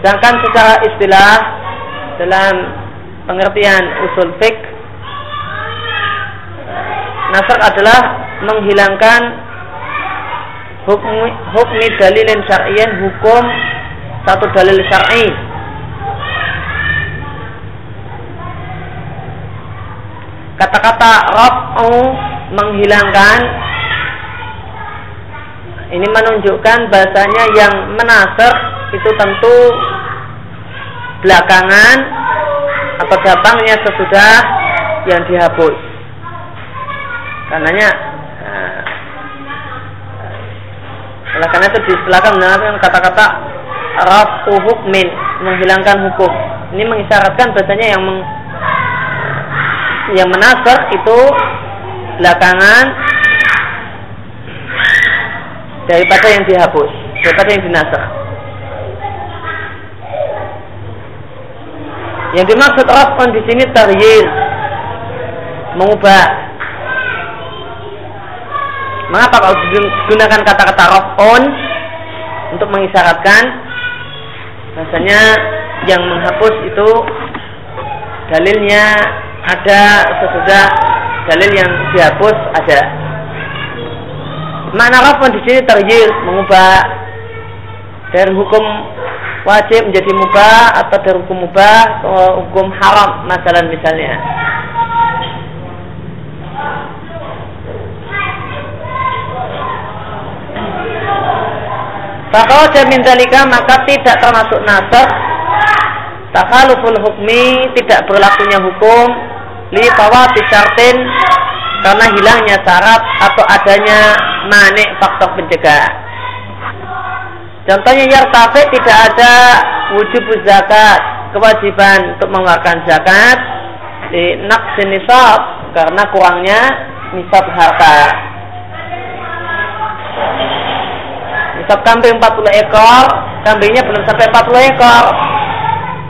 Sedangkan secara istilah dalam pengertian usul fiqh nasr adalah menghilangkan hukmi, hukmi dalilin syar'iyan hukum satu dalil syar'i. Kata-kata raf'u menghilangkan ini menunjukkan bahasanya yang menasar itu tentu belakangan atau datangnya sesudah yang dihapus. Karenanya eh, oleh karena itu diistilahkan dengan kata-kata rafu hukmin menghilangkan hukum. Ini mengisyaratkan bahasanya yang meng, yang menasar itu belakangan daripada yang dihapus, daripada yang dinasar. Yang dimaksud raf'un di sini taryil mengubah. Mengapa kalau digunakan kata-kata raf'un untuk mengisyaratkan bahasanya yang menghapus itu dalilnya ada sesudah dalil yang dihapus ada. Makna raf'un di sini taryil mengubah dari hukum wajib menjadi mubah atau dari hukum mubah atau hukum haram masalah misalnya Fakau min dalika maka tidak termasuk nasr takaluful hukmi tidak berlakunya hukum li fawati syartin karena hilangnya syarat atau adanya manik faktor pencegah. Contohnya yartafi tidak ada wujud zakat, kewajiban untuk mengeluarkan zakat di naqsin nisab karena kurangnya nisab harta. Nisab kambing 40 ekor, kambingnya belum sampai 40 ekor,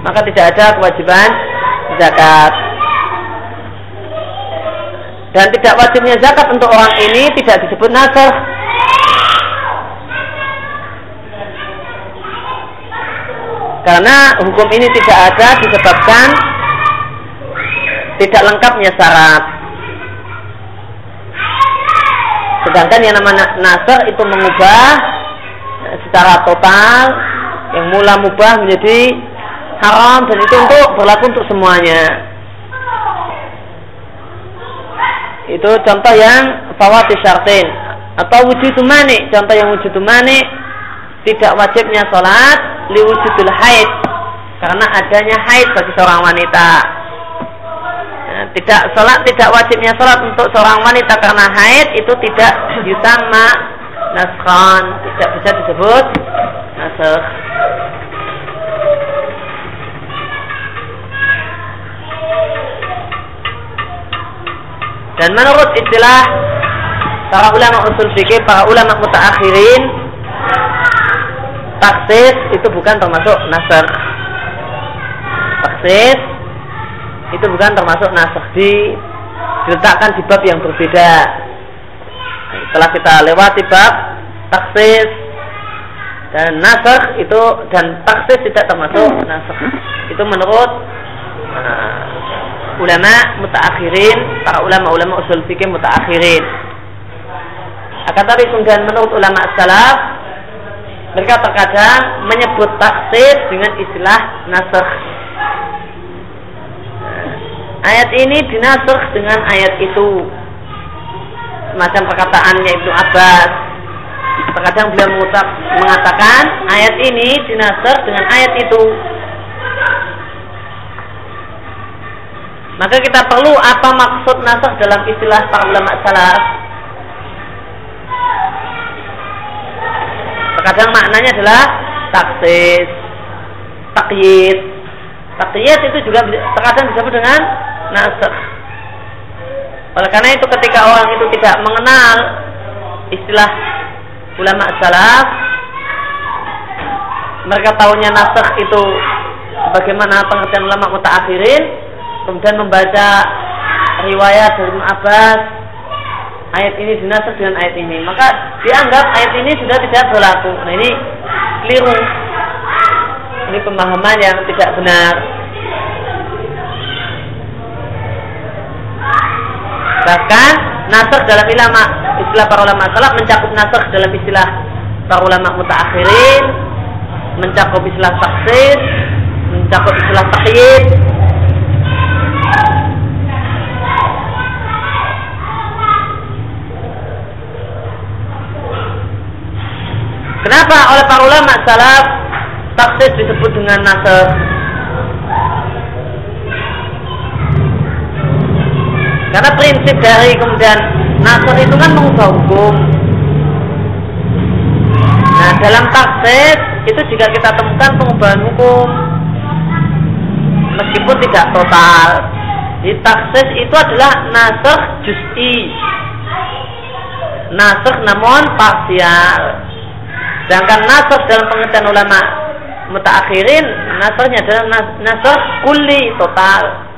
maka tidak ada kewajiban zakat. Dan tidak wajibnya zakat untuk orang ini tidak disebut nasr Karena hukum ini tidak ada disebabkan tidak lengkapnya syarat. Sedangkan yang namanya nasr itu mengubah secara total yang mula mubah menjadi haram dan itu untuk berlaku untuk semuanya. Itu contoh yang fawati syartin atau wujud manik. Contoh yang wujud manik tidak wajibnya sholat liwujudul haid karena adanya haid bagi seorang wanita. Ya, tidak sholat tidak wajibnya sholat untuk seorang wanita karena haid itu tidak yusama naskhan tidak bisa disebut nasakh. Dan menurut istilah para ulama usul fikih, para ulama mutaakhirin, taksis itu bukan termasuk nasr. Taksis itu bukan termasuk nasr. Di diletakkan di bab yang berbeda. Setelah kita lewati bab taksis dan nasr itu dan taksis tidak termasuk nasr. Itu menurut uh, ulama mutaakhirin para ulama-ulama usul fikih mutaakhirin. Akan tapi kemudian menurut ulama salaf mereka terkadang menyebut taksis dengan istilah nasr. Ayat ini dinasr dengan ayat itu. Semacam perkataannya Ibnu Abbas. Terkadang beliau mengucap, mengatakan ayat ini dinasr dengan ayat itu. Maka kita perlu apa maksud nasr dalam istilah para ulama salaf Terkadang maknanya adalah taksis, takyid. Takyid itu juga terkadang disebut dengan nasr. Oleh karena itu ketika orang itu tidak mengenal istilah ulama salaf, mereka tahunya nasr itu bagaimana pengertian ulama mutaakhirin, kemudian membaca riwayat dari Abbas ayat ini dinasab dengan ayat ini. Maka dianggap ayat ini sudah tidak berlaku. Nah ini keliru. Ini pemahaman yang tidak benar. Bahkan nasr dalam ilama istilah para ulama salaf mencakup nasr dalam istilah para ulama mutaakhirin, mencakup istilah taksis, mencakup istilah takyid, Kenapa oleh para ulama salaf taksis disebut dengan nasr? Karena prinsip dari kemudian nasr itu kan mengubah hukum. Nah dalam taksis itu jika kita temukan pengubahan hukum meskipun tidak total. Di taksis itu adalah nasr juz'i. Nasr namun parsial. Sedangkan nasr dalam pengertian ulama mutaakhirin, nasrnya adalah nasr kulli total.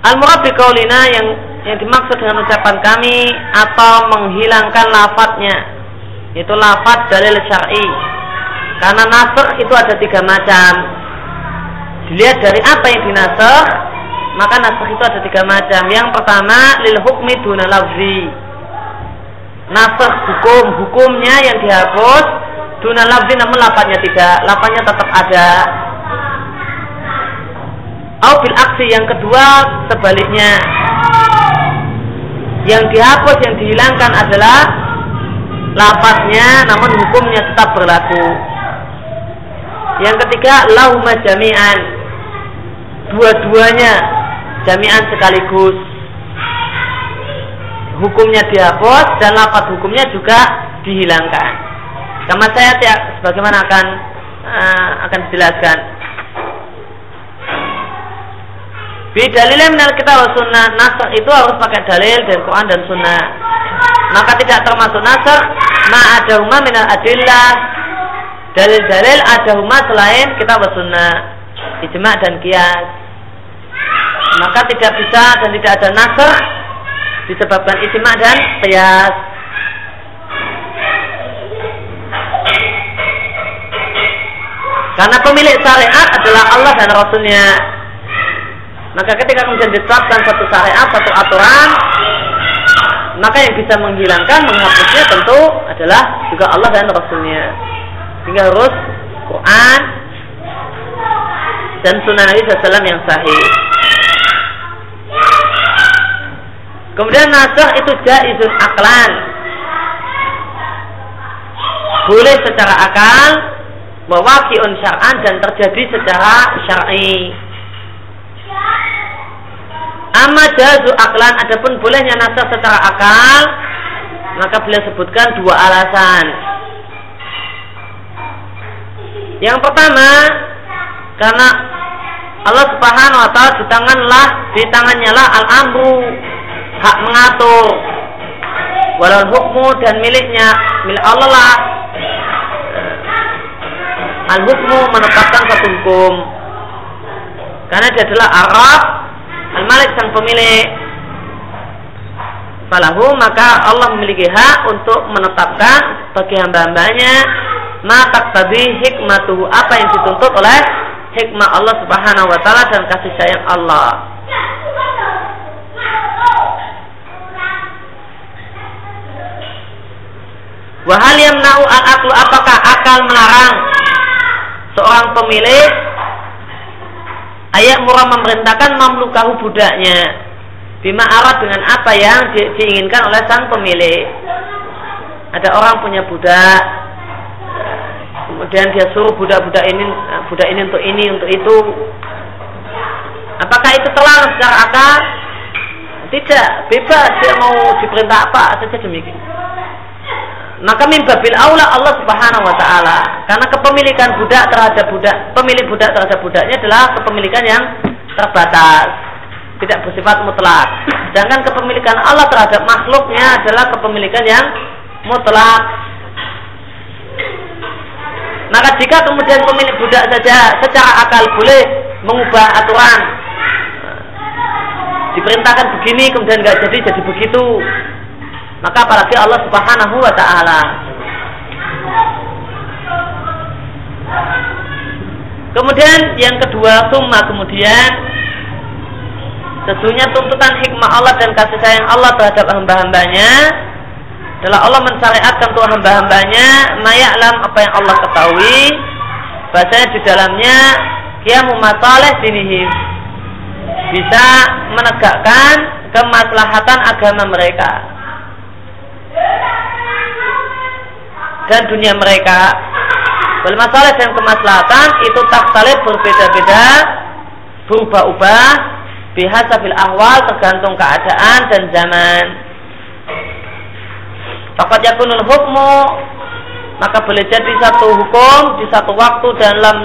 Al-murad kaulina yang yang dimaksud dengan ucapan kami atau menghilangkan lafadznya itu lafadz dalil syar'i. Karena nasr itu ada tiga macam. Dilihat dari apa yang dinasr, maka nasakh itu ada tiga macam. Yang pertama lil hukmi duna lafzi. Nasakh hukum, hukumnya yang dihapus duna lafzi namun lapanya tidak, lapanya tetap ada. Au bil aksi yang kedua sebaliknya. Yang dihapus, yang dihilangkan adalah lapatnya namun hukumnya tetap berlaku. Yang ketiga lahuma jami'an. Dua-duanya jami'an sekaligus hukumnya dihapus dan lapat hukumnya juga dihilangkan. Sama saya tidak sebagaimana akan uh, akan dijelaskan. Bidalilnya menal kita sunnah nasr itu harus pakai dalil dari Quran dan sunnah. Maka tidak termasuk nasr ma ada huma minal adillah dalil-dalil ada huma selain kita sunnah ijma dan kias maka tidak bisa dan tidak ada nasr disebabkan ijma dan qiyas. Karena pemilik syariat adalah Allah dan Rasulnya. Maka ketika kemudian ditetapkan satu syariat, satu aturan, maka yang bisa menghilangkan, menghapusnya tentu adalah juga Allah dan Rasulnya. Sehingga harus Quran dan Sunnah Nabi SAW yang sahih. Kemudian nasah itu jaizun aklan. Boleh secara akal, mewakiun syar'an dan terjadi secara syar'i. Amma jazu aklan adapun bolehnya nasah secara akal, maka beliau sebutkan dua alasan. Yang pertama, karena Allah Subhanahu wa taala di tanganlah di tangannya lah al-amru hak mengatur. Walau hukmu dan miliknya milik Allah lah. Al hukmu menetapkan satu hukum. Karena dia adalah Arab al Malik sang pemilik. Falahu maka Allah memiliki hak untuk menetapkan bagi hamba-hambanya mata tadi hikmatuhu apa yang dituntut oleh hikmah Allah Subhanahu wa taala dan kasih sayang Allah Wahal yang nau al aklu apakah akal melarang seorang pemilik ayat murah memerintahkan mamlukahu budaknya bima arah dengan apa yang di, diinginkan oleh sang pemilik. Ada orang punya budak, kemudian dia suruh budak-budak ini, budak ini untuk ini, untuk itu. Apakah itu terlarang secara akal? Tidak, bebas dia mau diperintah apa saja demikian maka mimbabil aula Allah Subhanahu wa taala. Karena kepemilikan budak terhadap budak pemilik budak terhadap budaknya adalah kepemilikan yang terbatas. Tidak bersifat mutlak. Sedangkan kepemilikan Allah terhadap makhluknya adalah kepemilikan yang mutlak. Maka jika kemudian pemilik budak saja secara akal boleh mengubah aturan diperintahkan begini kemudian nggak jadi jadi begitu maka apalagi Allah Subhanahu wa taala. Kemudian yang kedua, summa kemudian sesungguhnya tuntutan hikmah Allah dan kasih sayang Allah terhadap hamba-hambanya adalah Allah mensyariatkan untuk hamba-hambanya mayaklam apa yang Allah ketahui bahasanya di dalamnya qiyamu masalih dinihim bisa menegakkan kemaslahatan agama mereka dan dunia mereka. Masalah dan kemaslahatan itu tak saling berbeda-beda berubah-ubah bihasabil ahwal tergantung keadaan dan zaman. Fakat yakunul hukmu maka boleh jadi satu hukum di satu waktu dalam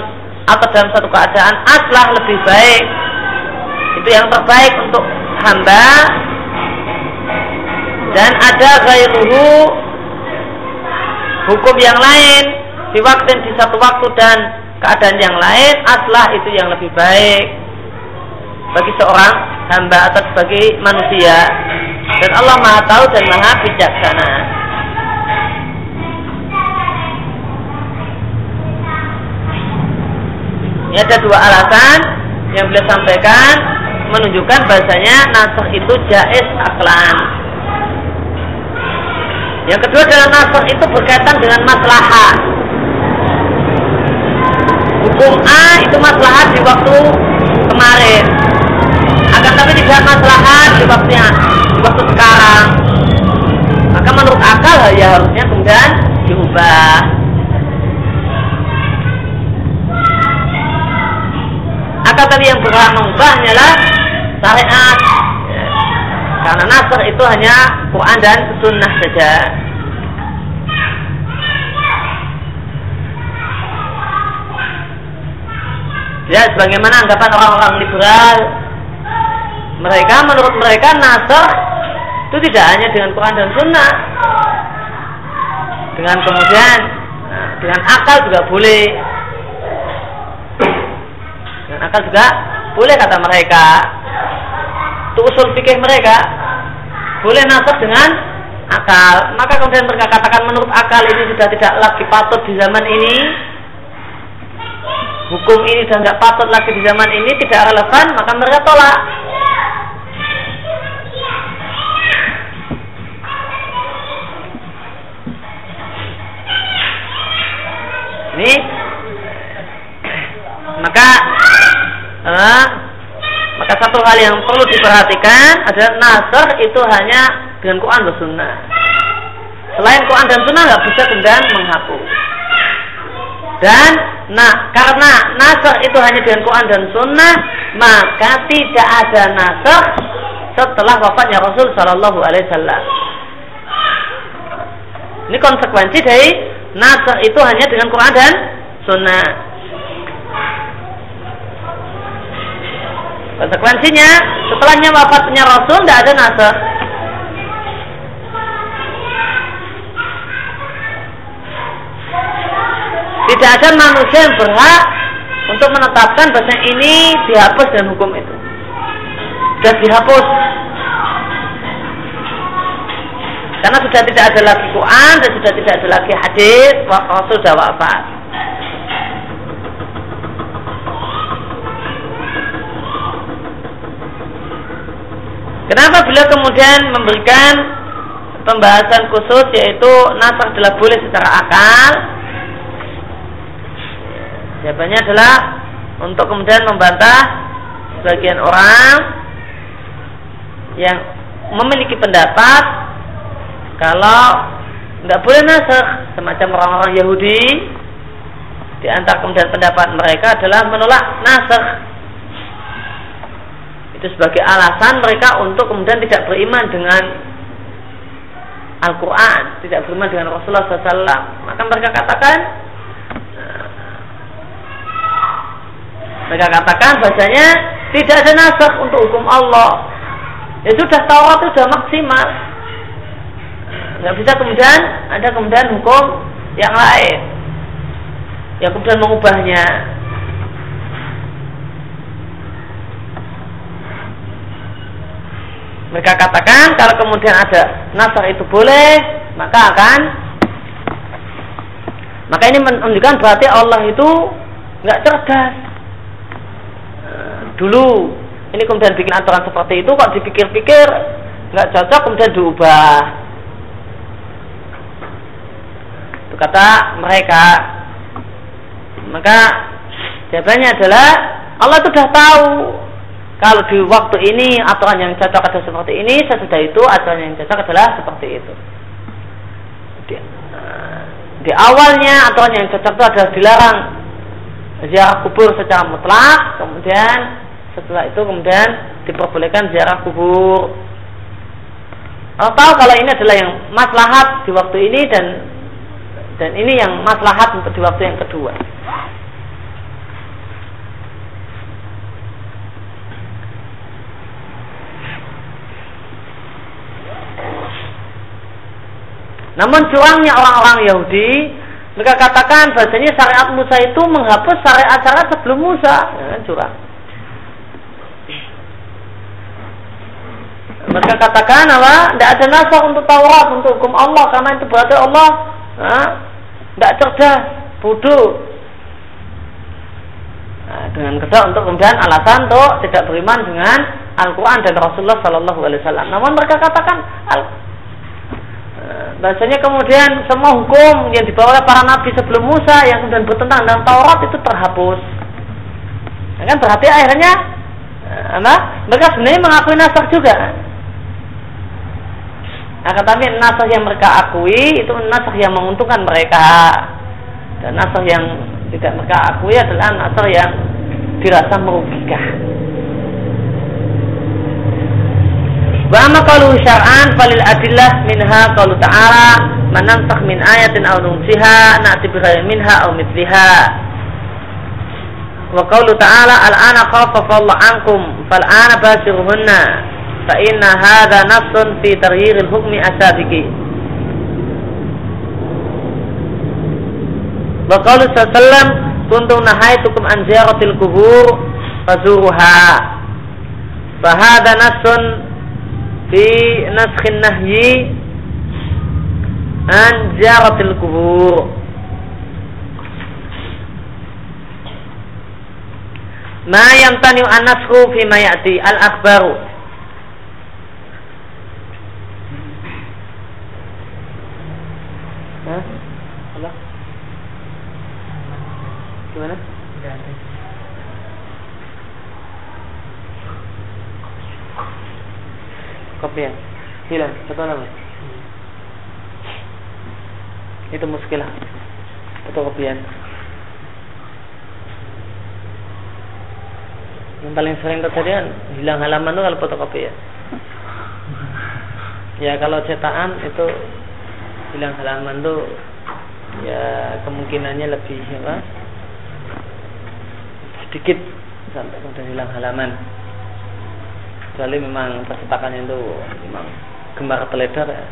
atau dalam satu keadaan aslah lebih baik. Itu yang terbaik untuk hamba. Dan ada gairuhu hukum yang lain di waktu di satu waktu dan keadaan yang lain aslah itu yang lebih baik bagi seorang hamba atau sebagai manusia dan Allah maha tahu dan maha bijaksana Ini ada dua alasan yang beliau sampaikan menunjukkan bahasanya nasr itu jais aklan. Yang kedua adalah nasr itu berkaitan dengan maslahat. Hukum A itu maslahat di waktu kemarin. Akan tapi tidak maslahat di waktunya di waktu sekarang. Maka menurut akal ya harusnya kemudian diubah. Akan tapi yang berhak mengubah hanyalah syariat. Karena nasr itu hanya Quran dan sunnah saja. Ya, sebagaimana anggapan orang-orang liberal, mereka menurut mereka nasr itu tidak hanya dengan Quran dan Sunnah, dengan kemudian dengan akal juga boleh, dengan akal juga boleh kata mereka. Itu usul fikih mereka. Boleh nasab dengan akal. Maka kemudian mereka katakan menurut akal ini sudah tidak lagi patut di zaman ini. Hukum ini sudah tidak patut lagi di zaman ini, tidak relevan, maka mereka tolak. Ini maka uh, maka satu hal yang perlu diperhatikan adalah nasr itu hanya dengan Quran dan Sunnah. Selain Quran dan Sunnah nggak bisa kemudian menghapus. Dan nah karena nasr itu hanya dengan Quran dan Sunnah, maka tidak ada nasr setelah wafatnya Rasul Shallallahu Alaihi Wasallam. Ini konsekuensi dari nasr itu hanya dengan Quran dan Sunnah. Konsekuensinya setelahnya wafatnya Rasul tidak ada nasr. Tidak ada manusia yang berhak untuk menetapkan bahasa ini dihapus dan hukum itu. Sudah dihapus. Karena sudah tidak ada lagi Quran dan sudah tidak ada lagi hadis, Rasul sudah wafat. Kenapa beliau kemudian memberikan pembahasan khusus yaitu nasr adalah boleh secara akal? Jawabannya adalah untuk kemudian membantah sebagian orang yang memiliki pendapat kalau nggak boleh nasr semacam orang-orang Yahudi di antara kemudian pendapat mereka adalah menolak nasr itu sebagai alasan mereka untuk kemudian tidak beriman dengan Al-Quran, tidak beriman dengan Rasulullah SAW. Maka mereka katakan, mereka katakan bahasanya tidak ada nasab untuk hukum Allah. Ya sudah Taurat itu sudah maksimal. Nggak bisa kemudian ada kemudian hukum yang lain yang kemudian mengubahnya. Mereka katakan kalau kemudian ada nasar itu boleh maka akan maka ini menunjukkan berarti Allah itu nggak cerdas. Dulu ini kemudian bikin aturan seperti itu kok dipikir-pikir nggak cocok kemudian diubah. Itu kata mereka. Maka jawabannya adalah Allah sudah tahu kalau di waktu ini aturan yang cocok ada seperti ini, sesudah itu aturan yang cocok adalah seperti itu. Di, uh, di awalnya aturan yang cocok itu adalah dilarang ziarah kubur secara mutlak, kemudian setelah itu kemudian diperbolehkan ziarah kubur. Tahu kalau ini adalah yang maslahat di waktu ini dan dan ini yang maslahat untuk di waktu yang kedua. Namun curangnya orang-orang Yahudi mereka katakan bahasanya syariat Musa itu menghapus syariat-syariat sebelum Musa. Ya, curang. Mereka katakan apa? Tidak ada nasab untuk Taurat, untuk hukum Allah karena itu berarti Allah tidak cerdas, bodoh. Nah, dengan kedua untuk kemudian alasan untuk tidak beriman dengan Al-Quran dan Rasulullah Sallallahu Alaihi Wasallam. Namun mereka katakan bahasanya kemudian semua hukum yang dibawa oleh para nabi sebelum Musa yang kemudian bertentangan dengan Taurat itu terhapus. Ya kan berarti akhirnya eh, apa? Mereka sebenarnya mengakui nasakh juga. Akan tapi nasakh yang mereka akui itu nasakh yang menguntungkan mereka dan nasakh yang tidak mereka akui adalah nasakh yang dirasa merugikan. Wa amma qalu syar'an falil adillah minha qalu ta'ala man nansakh min ayatin aw nunsiha na'ti bi minha aw mithliha. Wa qalu ta'ala al-ana khaffafa ankum fal ana bashiruhunna fa inna hadha nafsun fi taghyiril hukmi asabiqi. Wa qalu sallam kuntu nahaitukum an ziyaratil kubur fazuruha. Fa hadha nafsun fi naskhin nahyi an ziyaratil kubur ma yamtani an nasru fi ma ya'ti al akbaru Hah? Gimana? kopian nama itu muskilah. Kopian yang paling sering terjadi hilang halaman itu kalau fotokopi ya. Ya kalau cetakan itu hilang halaman itu ya kemungkinannya lebih apa? Sedikit sampai kemudian hilang halaman. Kecuali memang percetakan itu memang gemar teledar ya.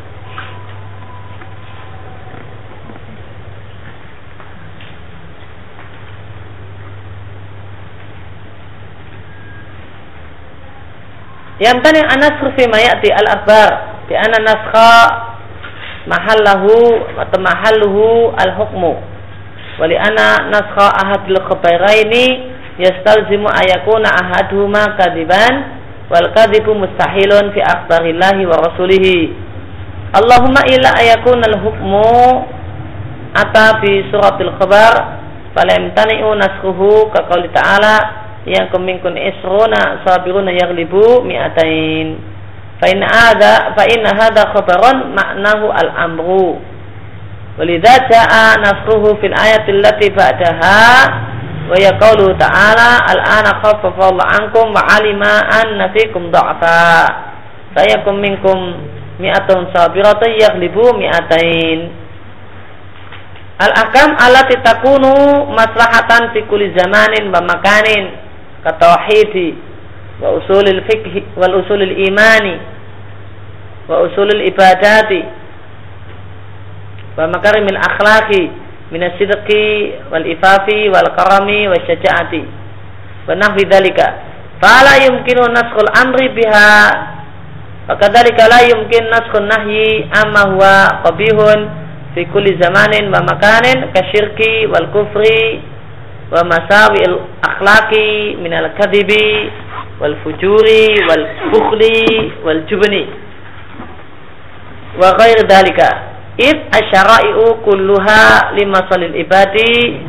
Yang tadi anas fi mayati al akbar bi anna naskha mahallahu atau mahalluhu al hukmu wali ana naskha ahadil khabairaini yastalzimu ayakuna ahaduhuma kadiban wal kadhibu mustahilun fi akhbarillahi wa rasulihi. Allahumma illa ayakuna al hukmu ata fi suratil khabar fala imtani'u naskhuhu ka qouli ta'ala yang kuminkun isruna sabiruna yaghlibu mi'atain. Fa in ada fa in hadha khabaran ma'nahu al amru walidha ja'a nasruhu fil ayati allati ba'daha wa ya qawlu ta'ala al-ana khaffafa Allah ankum wa alima anna fikum dha'fa. Sayakum minkum mi'atun sabiratun yaghlibu mi'atain. Al-akam allati takunu maslahatan fi kulli zamanin wa makanin katauhidi wa usulil fikhi wal usulil imani wa usulil ibadati wa makarimil akhlaqi min as-sidqi wal ifafi wal karami wa syaja'ati. Wa nahwi dzalika fala yumkinu naskhul amri biha. Fakadzalika la yumkin naskhun nahyi amma huwa qabihun fi kulli zamanin wa makanin kasyirki wal kufri wa masawi al akhlaqi min al kadhibi wal fujuri wal bukhli wal jubni. Wa ghair dalika id asyara'i'u kulluha lima salil ibadi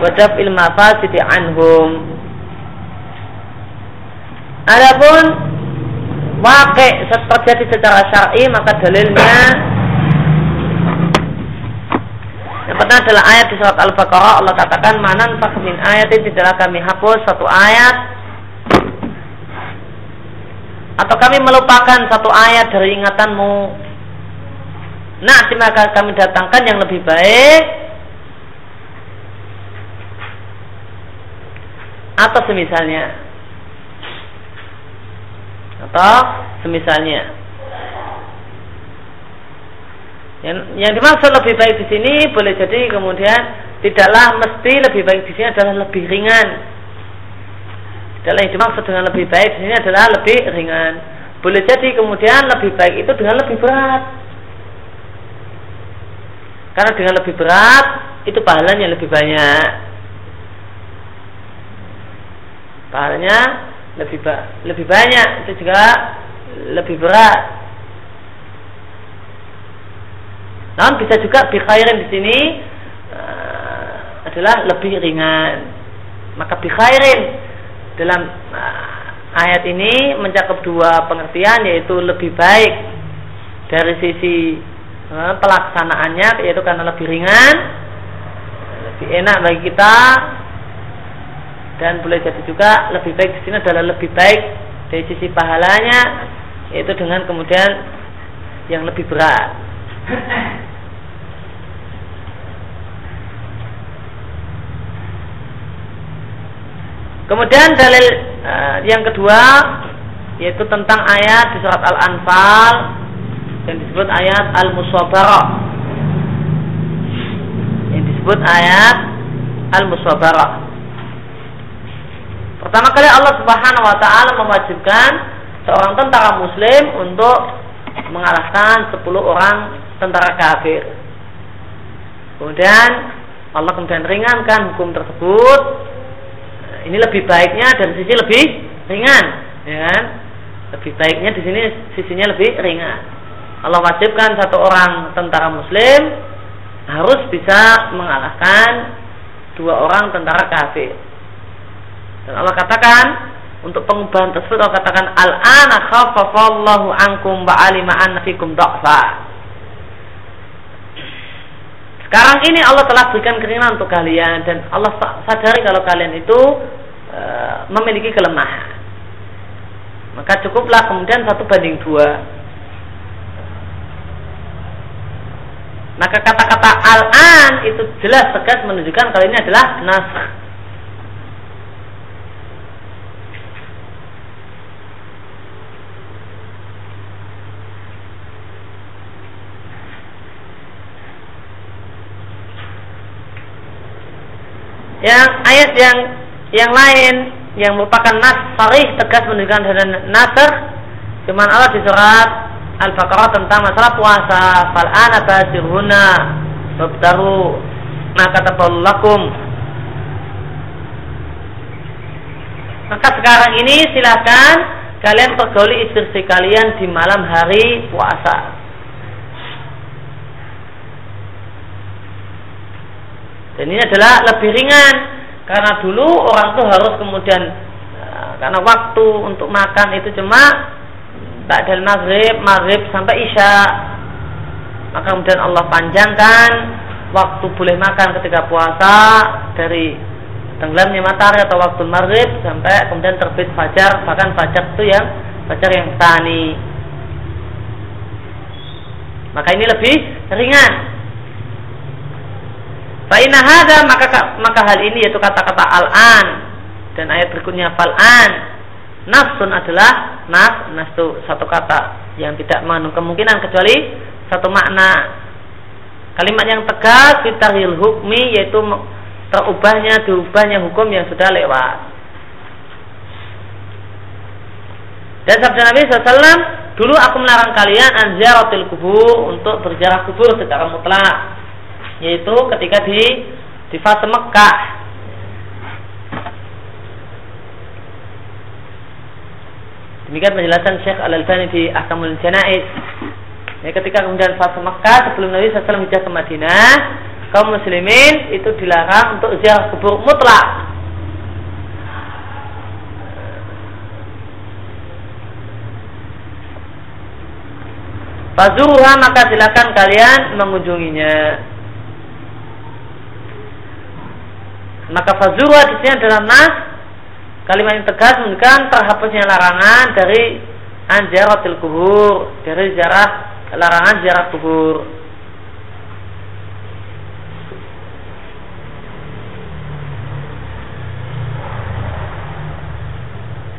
wa daf'il mafasidi anhum. Adapun wakil terjadi secara syar'i maka dalilnya yang pertama adalah ayat di surat Al-Baqarah Allah katakan manan min ayatin tidaklah kami hapus satu ayat. Atau kami melupakan satu ayat dari ingatanmu Nah, maka kami datangkan yang lebih baik atau semisalnya atau semisalnya. Yang, yang dimaksud lebih baik di sini boleh jadi kemudian tidaklah mesti lebih baik di sini adalah lebih ringan. Tidaklah yang dimaksud dengan lebih baik di sini adalah lebih ringan. Boleh jadi kemudian lebih baik itu dengan lebih berat. Karena dengan lebih berat itu pahalanya lebih banyak. Pahalanya lebih ba lebih banyak itu juga lebih berat. Namun bisa juga bikhairin di sini uh, adalah lebih ringan. Maka bikhairin dalam uh, ayat ini mencakup dua pengertian yaitu lebih baik dari sisi uh, pelaksanaannya yaitu karena lebih ringan, lebih enak bagi kita dan boleh jadi juga lebih baik di sini adalah lebih baik dari sisi pahalanya yaitu dengan kemudian yang lebih berat. Kemudian dalil uh, yang kedua yaitu tentang ayat di surat Al-Anfal yang disebut ayat Al-Musabarah. Yang disebut ayat Al-Musabarah. Pertama kali Allah Subhanahu wa taala mewajibkan seorang tentara muslim untuk mengalahkan 10 orang tentara kafir. Kemudian Allah kemudian ringankan hukum tersebut. Ini lebih baiknya dari sisi lebih ringan, ya kan? Lebih baiknya di sini sisinya lebih ringan. Allah wajibkan satu orang tentara muslim harus bisa mengalahkan dua orang tentara kafir. Dan Allah katakan untuk pengubahan tersebut Allah katakan al-ana khaffafallahu ankum wa alima anna fikum dha'fa. Sekarang ini Allah telah berikan keringanan untuk kalian dan Allah sadari kalau kalian itu e, memiliki kelemahan. Maka cukuplah kemudian satu banding dua. Maka kata-kata al-an itu jelas tegas menunjukkan kalau ini adalah nasr yang ayat yang yang lain yang merupakan nas sarih tegas menunjukkan dengan nasr cuman Allah di surat Al-Baqarah tentang masalah puasa. Fal ana basirhuna. Wabtaru ma kataballakum maka sekarang ini silahkan kalian pergauli istri kalian di malam hari puasa. Dan ini adalah lebih ringan. Karena dulu orang tuh harus kemudian eh, karena waktu untuk makan itu cuma dari maghrib, maghrib sampai isya. Maka kemudian Allah panjangkan waktu boleh makan ketika puasa dari tenggelamnya matahari atau waktu maghrib sampai kemudian terbit fajar bahkan fajar itu yang fajar yang tani maka ini lebih ringan Fa'ina hada maka maka hal ini yaitu kata-kata al-an dan ayat berikutnya fal-an. Nafsun adalah nas, nas itu satu kata yang tidak mengandung kemungkinan kecuali satu makna. Kalimat yang tegas fitaril hukmi yaitu terubahnya diubahnya hukum yang sudah lewat. Dan sabda Nabi SAW dulu aku melarang kalian anjaratil kubur untuk berjarak kubur secara mutlak yaitu ketika di di fase Mekah demikian penjelasan Syekh Al-Albani di Ahkamul Janais ya, ketika kemudian fase Mekah sebelum Nabi SAW hijrah ke Madinah kaum muslimin itu dilarang untuk ziarah kubur mutlak Fazuruha maka silakan kalian mengunjunginya. Maka fazuruha di sini adalah nas kalimat yang tegas menunjukkan terhapusnya larangan dari anjaratil kubur dari jarak larangan jarak kubur.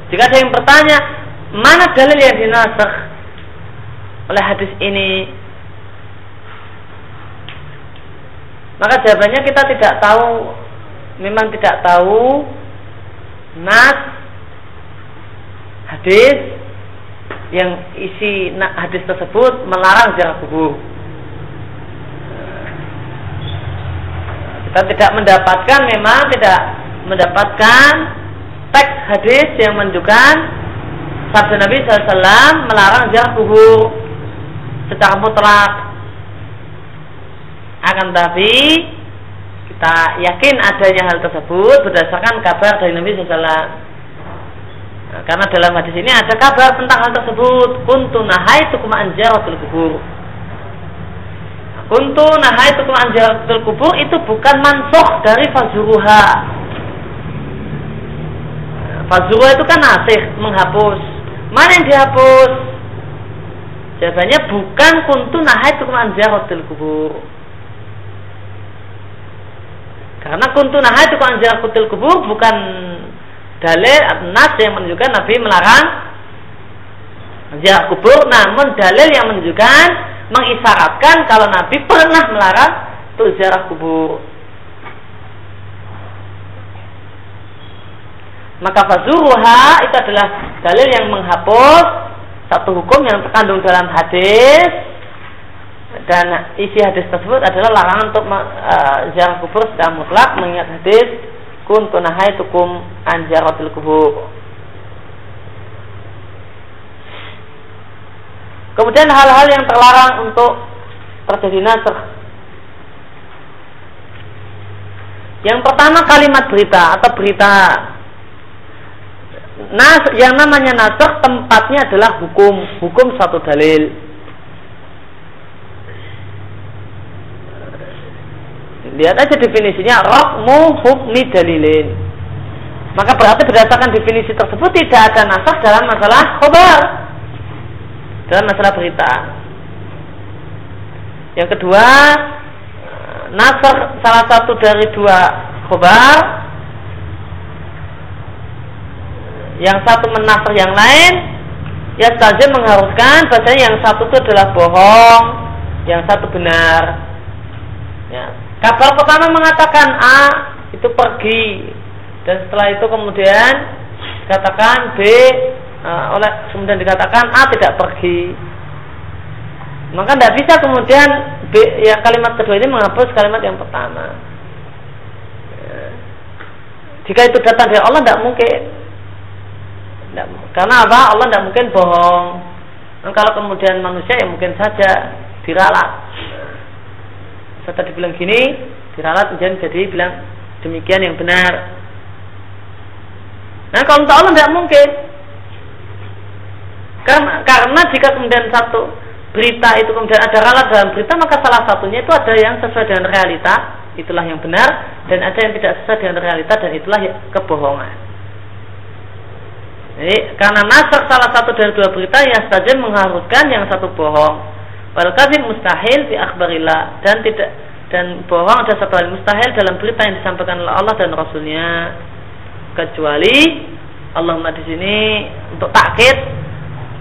Jika ada yang bertanya, mana dalil yang dinasakh? oleh hadis ini maka jawabannya kita tidak tahu memang tidak tahu nas. Hadis yang isi hadis tersebut melarang jarak kubur kita tidak mendapatkan memang tidak mendapatkan teks hadis yang menunjukkan sabda Nabi SAW melarang jarak kubur secara mutlak. Akan tapi kita yakin adanya hal tersebut berdasarkan kabar dari Nabi SAW nah, karena dalam hadis ini ada kabar tentang hal tersebut. Kuntu nahai tukuma anjaratul kubur. Kuntu nahai tukuma anjaratul kubur itu bukan mansuh dari fazuruha fazuruha itu kan nasih menghapus. Mana yang dihapus? Jawabannya bukan kuntu nahaitu an ziyaratil kubur. Karena kuntu nahaitu an ziyaratil kubur bukan dalil atau nas yang menunjukkan Nabi melarang ziarah kubur, namun dalil yang menunjukkan mengisyaratkan kalau Nabi pernah melarang untuk ziarah kubur. Maka fazuruha itu adalah dalil yang menghapus satu hukum yang terkandung dalam hadis dan isi hadis tersebut adalah larangan untuk uh, ziarah kubur secara mutlak mengingat hadis kuntu nahaitukum an ziyaratil kubur. Kemudian hal-hal yang terlarang untuk terjadi nasr. Yang pertama kalimat berita atau berita Nas, yang namanya nasakh tempatnya adalah hukum, hukum satu dalil. Lihat aja definisinya rokmu hukmi dalilin. Maka berarti berdasarkan definisi tersebut tidak ada nasakh dalam masalah khobar. Dalam masalah berita. Yang kedua, nasakh salah satu dari dua khobar yang satu menafsir yang lain ya saja mengharuskan bahasanya yang satu itu adalah bohong yang satu benar ya. Kabar pertama mengatakan A itu pergi dan setelah itu kemudian dikatakan B uh, oleh kemudian dikatakan A tidak pergi maka tidak bisa kemudian B yang kalimat kedua ini menghapus kalimat yang pertama jika itu datang dari Allah tidak mungkin karena apa? Allah tidak mungkin bohong. Dan kalau kemudian manusia ya mungkin saja diralat. Setelah dibilang gini, diralat kemudian jadi bilang demikian yang benar. Nah kalau untuk Allah tidak mungkin. Karena, karena jika kemudian satu berita itu kemudian ada ralat dalam berita maka salah satunya itu ada yang sesuai dengan realita itulah yang benar dan ada yang tidak sesuai dengan realita dan itulah kebohongan. Jadi, karena nasar salah satu dari dua berita yang saja mengharuskan yang satu bohong. Wal kadzib mustahil fi akhbarillah. Dan tidak dan bohong ada satu hal mustahil dalam berita yang disampaikan oleh Allah dan Rasulnya. Kecuali Allahumma di sini untuk takkit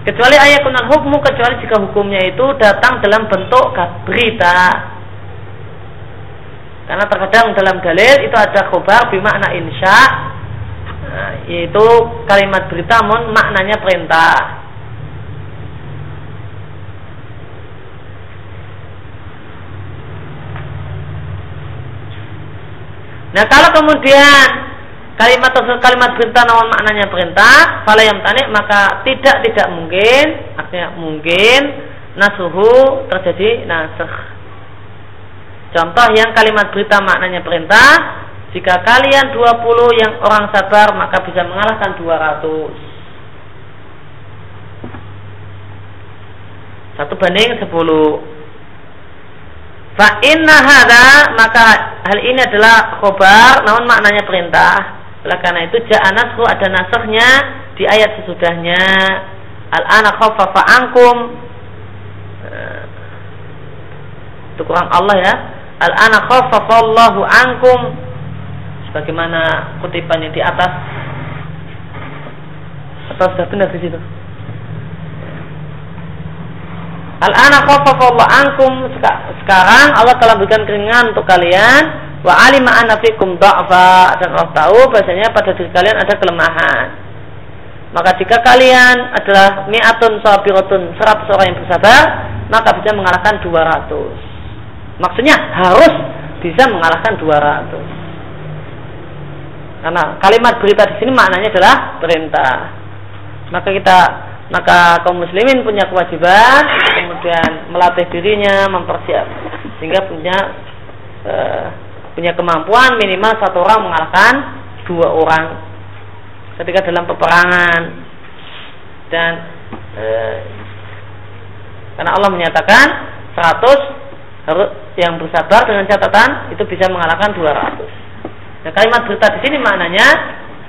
kecuali ayatunal hukmu kecuali jika hukumnya itu datang dalam bentuk berita. Karena terkadang dalam dalil itu ada khobar bimakna insya. Nah, yaitu kalimat berita mon maknanya perintah. Nah kalau kemudian kalimat tersebut kalimat perintah namun maknanya perintah, fala yang tanik maka tidak tidak mungkin, artinya mungkin nasuhu terjadi nasakh. Contoh yang kalimat berita maknanya perintah, jika kalian 20 yang orang sabar maka bisa mengalahkan 200. Satu banding 10. Fa inna hadha maka hal ini adalah khobar namun maknanya perintah. Oleh karena itu ja'anasku ada nasahnya di ayat sesudahnya. Al-ana khaffafa ankum eh, itu kurang Allah ya. Al-ana Allahu ankum sebagaimana kutipan yang di atas atau sudah benar di situ? Al-ana Allah ankum sekarang Allah telah berikan keringan untuk kalian wa alima anna fikum da'fa dan Allah tahu bahasanya pada diri kalian ada kelemahan. Maka jika kalian adalah mi'atun sabiratun 100 orang yang bersabar, maka bisa mengalahkan 200. Maksudnya harus bisa mengalahkan 200. Karena kalimat berita di sini maknanya adalah perintah. Maka kita maka kaum muslimin punya kewajiban kemudian melatih dirinya mempersiap sehingga punya e, punya kemampuan minimal satu orang mengalahkan dua orang ketika dalam peperangan. Dan e, karena Allah menyatakan 100 harus yang bersabar dengan catatan itu bisa mengalahkan 200 nah kalimat berita di sini maknanya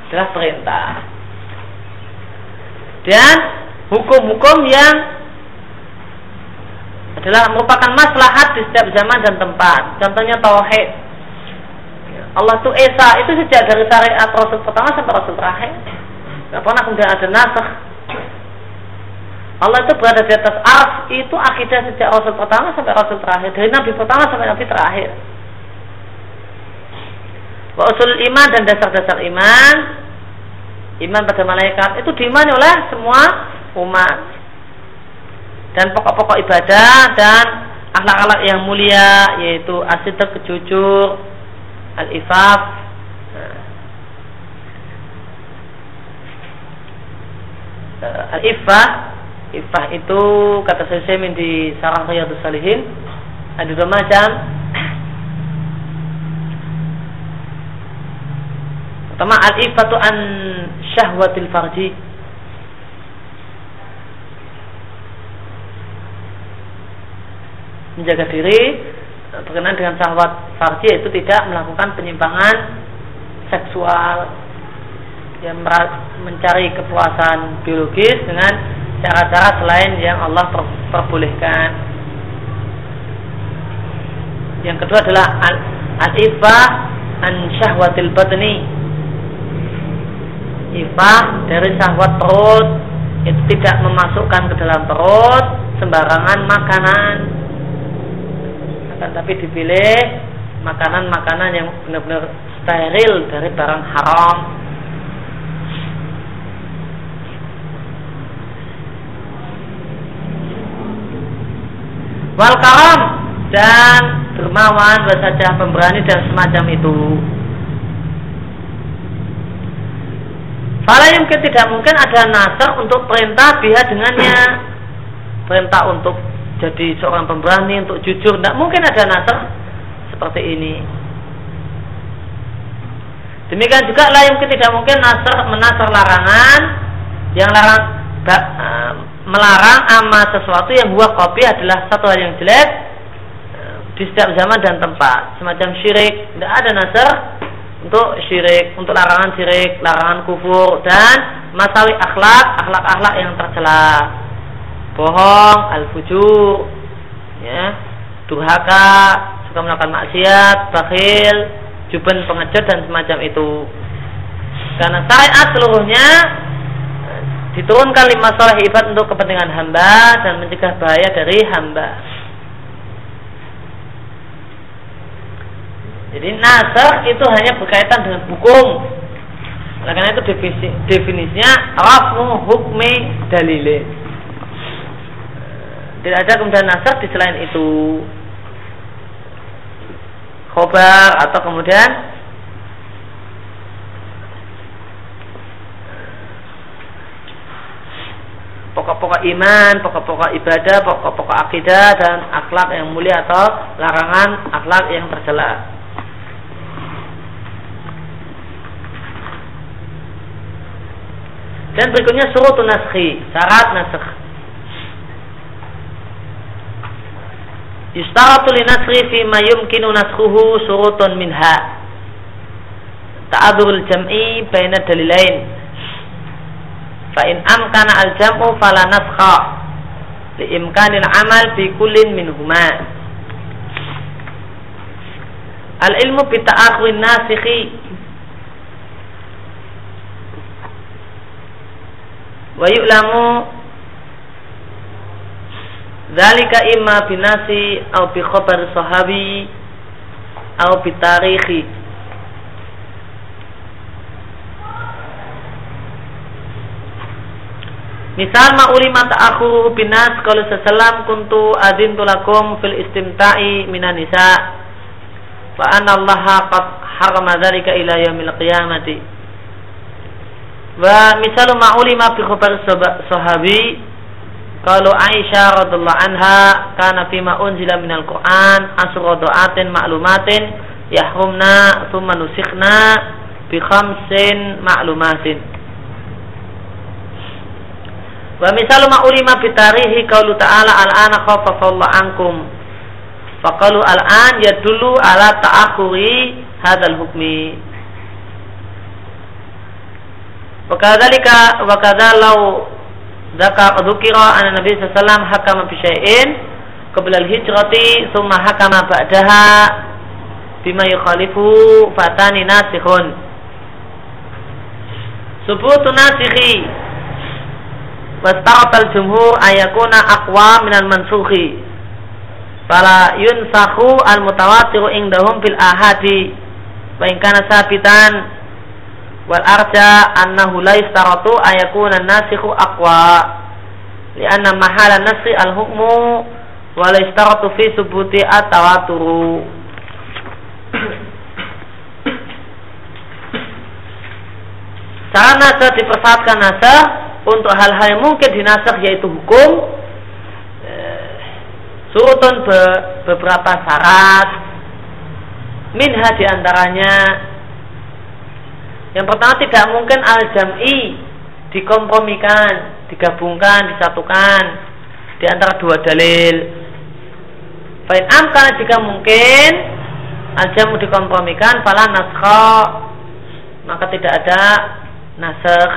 adalah perintah. Dan hukum-hukum yang adalah merupakan maslahat di setiap zaman dan tempat. Contohnya tauhid. Allah itu Esa itu sejak dari syariat Rasul pertama sampai Rasul terakhir. Tidak pernah kemudian ada nasakh. Allah itu berada di atas ars itu akidah sejak Rasul pertama sampai Rasul terakhir. Dari Nabi pertama sampai Nabi terakhir. Wa iman dan dasar-dasar iman iman pada malaikat itu diimani oleh semua umat. Dan pokok-pokok ibadah dan akhlak-akhlak yang mulia yaitu asidah kejujur al-ifaf. Eh, al-ifah ifah itu kata saya di sarah riyadus salihin ada dua macam. Pertama al-ifatu an syahwatil farji menjaga diri eh, berkenaan dengan syahwat farji itu tidak melakukan penyimpangan seksual yang mencari kepuasan biologis dengan cara-cara selain yang Allah perbolehkan. Yang kedua adalah al-ifah an syahwatil batni. Ifah dari syahwat perut itu tidak memasukkan ke dalam perut sembarangan makanan akan tapi dipilih makanan-makanan yang benar-benar steril dari barang haram. Wal dan dermawan bersaja pemberani dan semacam itu. Fala mungkin tidak mungkin ada nasar untuk perintah biha dengannya. Perintah untuk jadi seorang pemberani untuk jujur. Tidak mungkin ada nasr seperti ini. Demikian juga lah yang tidak mungkin nasr menasar larangan yang larang uh, melarang ama sesuatu yang buah kopi adalah satu hal yang jelek uh, di setiap zaman dan tempat. Semacam syirik. Tidak ada nasr untuk syirik untuk larangan syirik larangan kufur dan masawi akhlak akhlak akhlak yang tercela bohong, al-fujur, ya, durhaka, suka melakukan maksiat, bakhil, juben pengecut dan semacam itu. Karena syariat seluruhnya eh, diturunkan lima soleh ibad untuk kepentingan hamba dan mencegah bahaya dari hamba. Jadi nasar itu hanya berkaitan dengan hukum. Karena itu definisi, definisinya rafu hukmi dalilin. Tidak ada kemudian nasab di selain itu. Khobar atau kemudian pokok-pokok iman, pokok-pokok ibadah, pokok-pokok akidah dan akhlak yang mulia atau larangan akhlak yang tercela. Dan berikutnya suruh nasri syarat naskh. Yustaratu li nasri fi ma yumkinu naskhuhu surutun minha. Ta'adurul jam'i baina dalilain. Fa in amkana al-jam'u fala naskha li imkanil amal bi kullin minhuma. Al-ilmu bi ta'akhwin nasikhi wa yu'lamu Zalika imma binasi au bi khabar sahabi au bi tarikhi. Misal ma ulima ta'akhuru binas kalau seselam kuntu adin tulakum fil istimta'i minan nisa. Fa anna Allah qad harama dzalika ila yaumil qiyamati. Wa misalu ma'ulima fi khabar sahabi kalau Aisyah radhiallahu anha kana ma unzila minal Qur'an asru doatin ma'lumatin yahrumna thumma nusikhna bi khamsin ma'lumatin. Wa misalu ma'ulima fi tarihi qaulu ta'ala al-ana khafafallahu ankum. Faqalu al-an yadullu ala ta'akhuri hadzal hukmi. Wakadzalika wakadzalau dzakar dzukira anna Nabi sallallahu alaihi wasallam hakama bi syai'in qabla al-hijrati thumma hakama ba'daha bima yukhalifu fatani nasikhun. Subutu nasikhi wastarat al-jumhur ayakuna aqwa minal mansukhi. Fala yunsakhu al-mutawatiru indahum fil ahadi wa sabitan wal arja annahu la yustaratu ayakuna nasikhu aqwa. Lianna mahala nasi al hukmu wa la yustaratu fi subuti at-tawaturu. Cara nasah dipersyaratkan nasah untuk hal-hal yang mungkin dinasah yaitu hukum eh, surutun be, beberapa syarat. Minha di antaranya yang pertama tidak mungkin al-jam'i dikompromikan, digabungkan, disatukan di antara dua dalil. Fa'in amkan jika mungkin al-jam'u dikompromikan fala naskha maka tidak ada nasakh.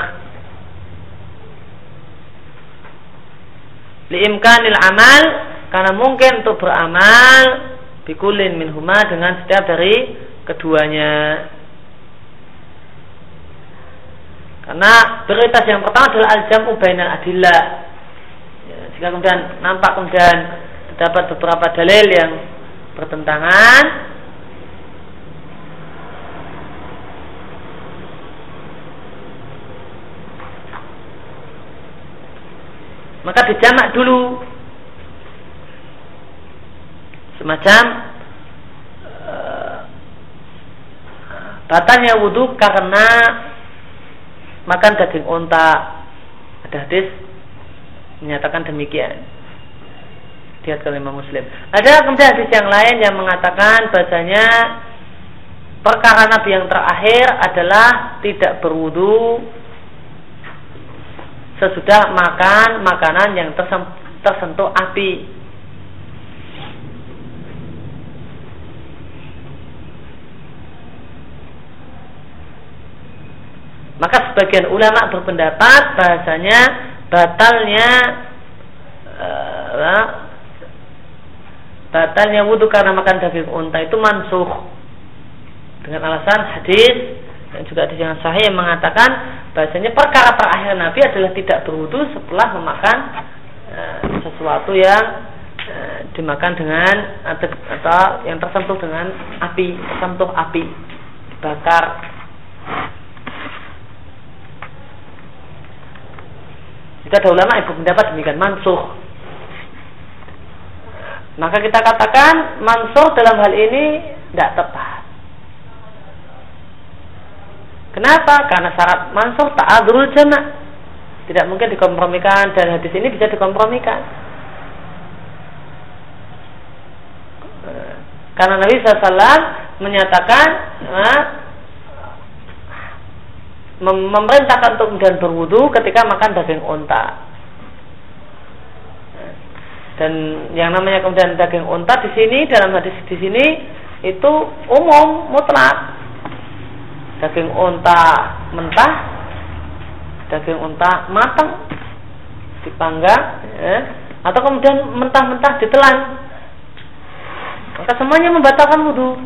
Liimkanil amal karena mungkin untuk beramal bikulin minhuma dengan setiap dari keduanya. Karena prioritas yang pertama adalah al-jam'u bainal adillah. Ya, jika kemudian nampak kemudian terdapat beberapa dalil yang bertentangan, maka dijamak dulu semacam uh, batalnya wudhu karena makan daging unta. Ada hadis menyatakan demikian. Lihat kalau Muslim. Ada kemudian hadis yang lain yang mengatakan bahasanya perkara Nabi yang terakhir adalah tidak berwudu sesudah makan makanan yang tersentuh api Maka sebagian ulama berpendapat bahasanya batalnya uh, batalnya wudhu karena makan daging unta itu mansuh dengan alasan hadis dan juga hadis yang sahih yang mengatakan bahasanya perkara terakhir Nabi adalah tidak berwudhu setelah memakan uh, sesuatu yang uh, dimakan dengan atau, yang tersentuh dengan api tersentuh api bakar Jika ada ulama yang berpendapat demikian mansuh. Maka kita katakan mansuh dalam hal ini tidak tepat. Kenapa? Karena syarat mansuh ta'adrul jama' tidak mungkin dikompromikan dan hadis ini bisa dikompromikan. Karena Nabi SAW menyatakan nah, memerintahkan untuk kemudian berwudu ketika makan daging unta. Dan yang namanya kemudian daging unta di sini dalam hadis di sini itu umum mutlak. Daging unta mentah, daging unta matang, dipanggang, ya, atau kemudian mentah-mentah ditelan. Maka semuanya membatalkan wudhu.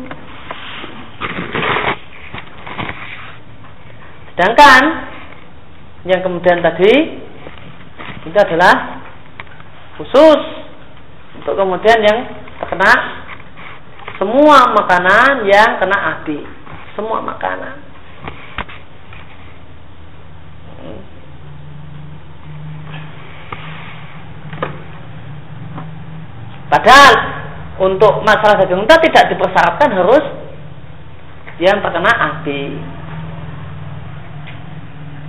Sedangkan yang kemudian tadi itu adalah khusus untuk kemudian yang terkena semua makanan yang kena api, semua makanan. Padahal untuk masalah daging tidak dipersyaratkan harus yang terkena api.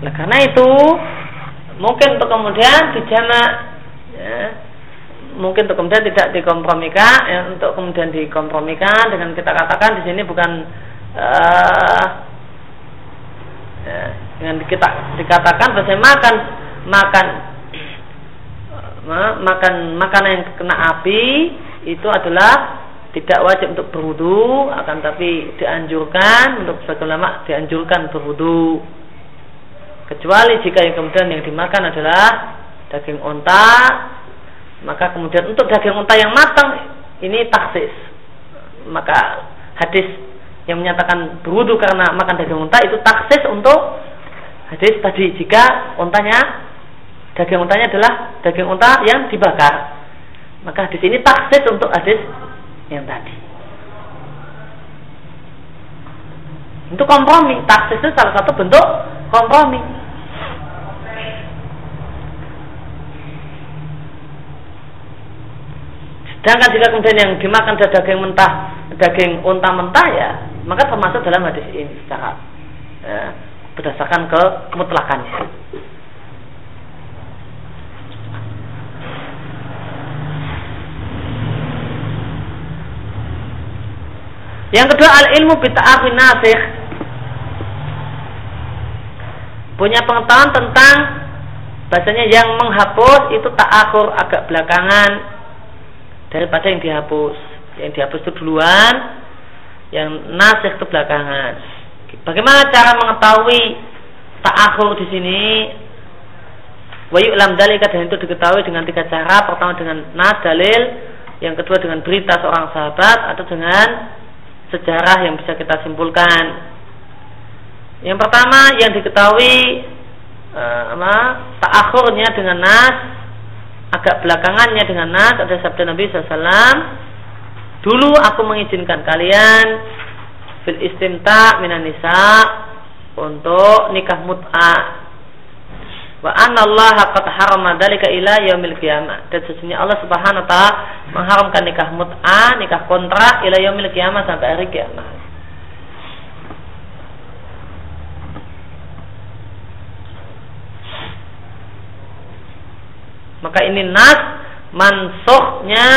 Nah karena itu mungkin untuk kemudian dijamak ya, mungkin untuk kemudian tidak dikompromikan ya, untuk kemudian dikompromikan dengan kita katakan di sini bukan uh, ya, dengan kita dikatakan bahwa makan makan makan makanan yang kena api itu adalah tidak wajib untuk berwudu akan tapi dianjurkan untuk sebagian ulama dianjurkan berwudu kecuali jika yang kemudian yang dimakan adalah daging unta maka kemudian untuk daging unta yang matang ini taksis. Maka hadis yang menyatakan berwudu karena makan daging unta itu taksis untuk hadis tadi jika untanya daging untanya adalah daging unta yang dibakar. Maka hadis ini taksis untuk hadis yang tadi. Itu kompromi taksis itu salah satu bentuk kompromi Sedangkan jika kemudian yang dimakan daging mentah, daging unta mentah ya, maka termasuk dalam hadis ini secara ya, berdasarkan ke kemutlakannya. Yang kedua al ilmu bita'afin nasikh punya pengetahuan tentang bahasanya yang menghapus itu ta'akhur agak belakangan daripada yang dihapus. Yang dihapus itu duluan, yang nasih ke belakangan. Bagaimana cara mengetahui ta'akhur di sini? Wa yu'lam dalika dan itu diketahui dengan tiga cara. Pertama dengan nas dalil, yang kedua dengan berita seorang sahabat atau dengan sejarah yang bisa kita simpulkan. Yang pertama yang diketahui uh, ta'akhurnya dengan nas agak belakangannya dengan nas ada sabda Nabi SAW dulu aku mengizinkan kalian fil istimta minan nisa untuk nikah mut'ah wa anna Allah qad harama dzalika ila yaumil qiyamah. Dan sesungguhnya Allah Subhanahu wa taala mengharamkan nikah mut'ah nikah kontrak ila yaumil qiyamah sampai hari kiamat maka ini nas mansuhnya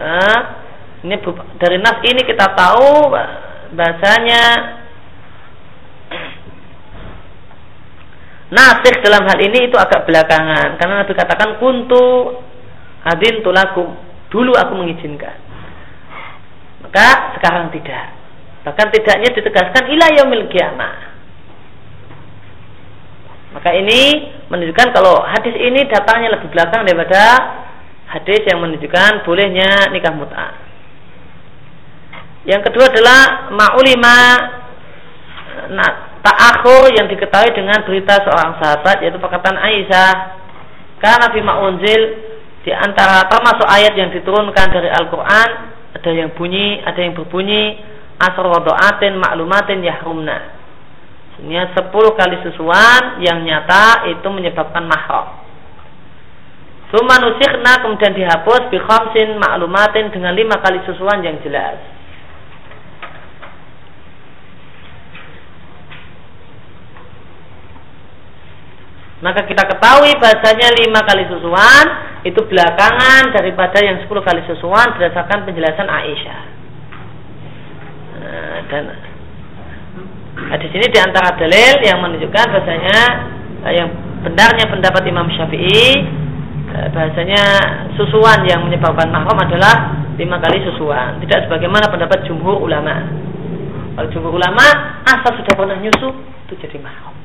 eh, ini dari nas ini kita tahu bahasanya nasih dalam hal ini itu agak belakangan. Karena Nabi katakan kuntu adin tulakum. Dulu aku mengizinkan. Maka sekarang tidak. Bahkan tidaknya ditegaskan ilayah yaumil maka ini menunjukkan kalau hadis ini datangnya lebih belakang daripada hadis yang menunjukkan bolehnya nikah mut'ah. Yang kedua adalah ma'ulima nah, ta'akhur yang diketahui dengan berita seorang sahabat yaitu perkataan Aisyah karena fi ma'unzil di antara termasuk ayat yang diturunkan dari Al-Quran ada yang bunyi, ada yang berbunyi asr wadu'atin ma'lumatin yahrumna Artinya 10 kali susuan yang nyata itu menyebabkan mahram. Suma nusikhna kemudian dihapus bi khamsin maklumatin dengan lima kali susuan yang jelas. Maka kita ketahui bahasanya lima kali susuan itu belakangan daripada yang sepuluh kali susuan berdasarkan penjelasan Aisyah. Nah, dan nah, di sini di antara dalil yang menunjukkan bahasanya eh, yang benarnya pendapat Imam Syafi'i eh, bahasanya susuan yang menyebabkan mahram adalah lima kali susuan. Tidak sebagaimana pendapat jumhur ulama. Kalau jumhur ulama asal sudah pernah nyusu itu jadi mahram.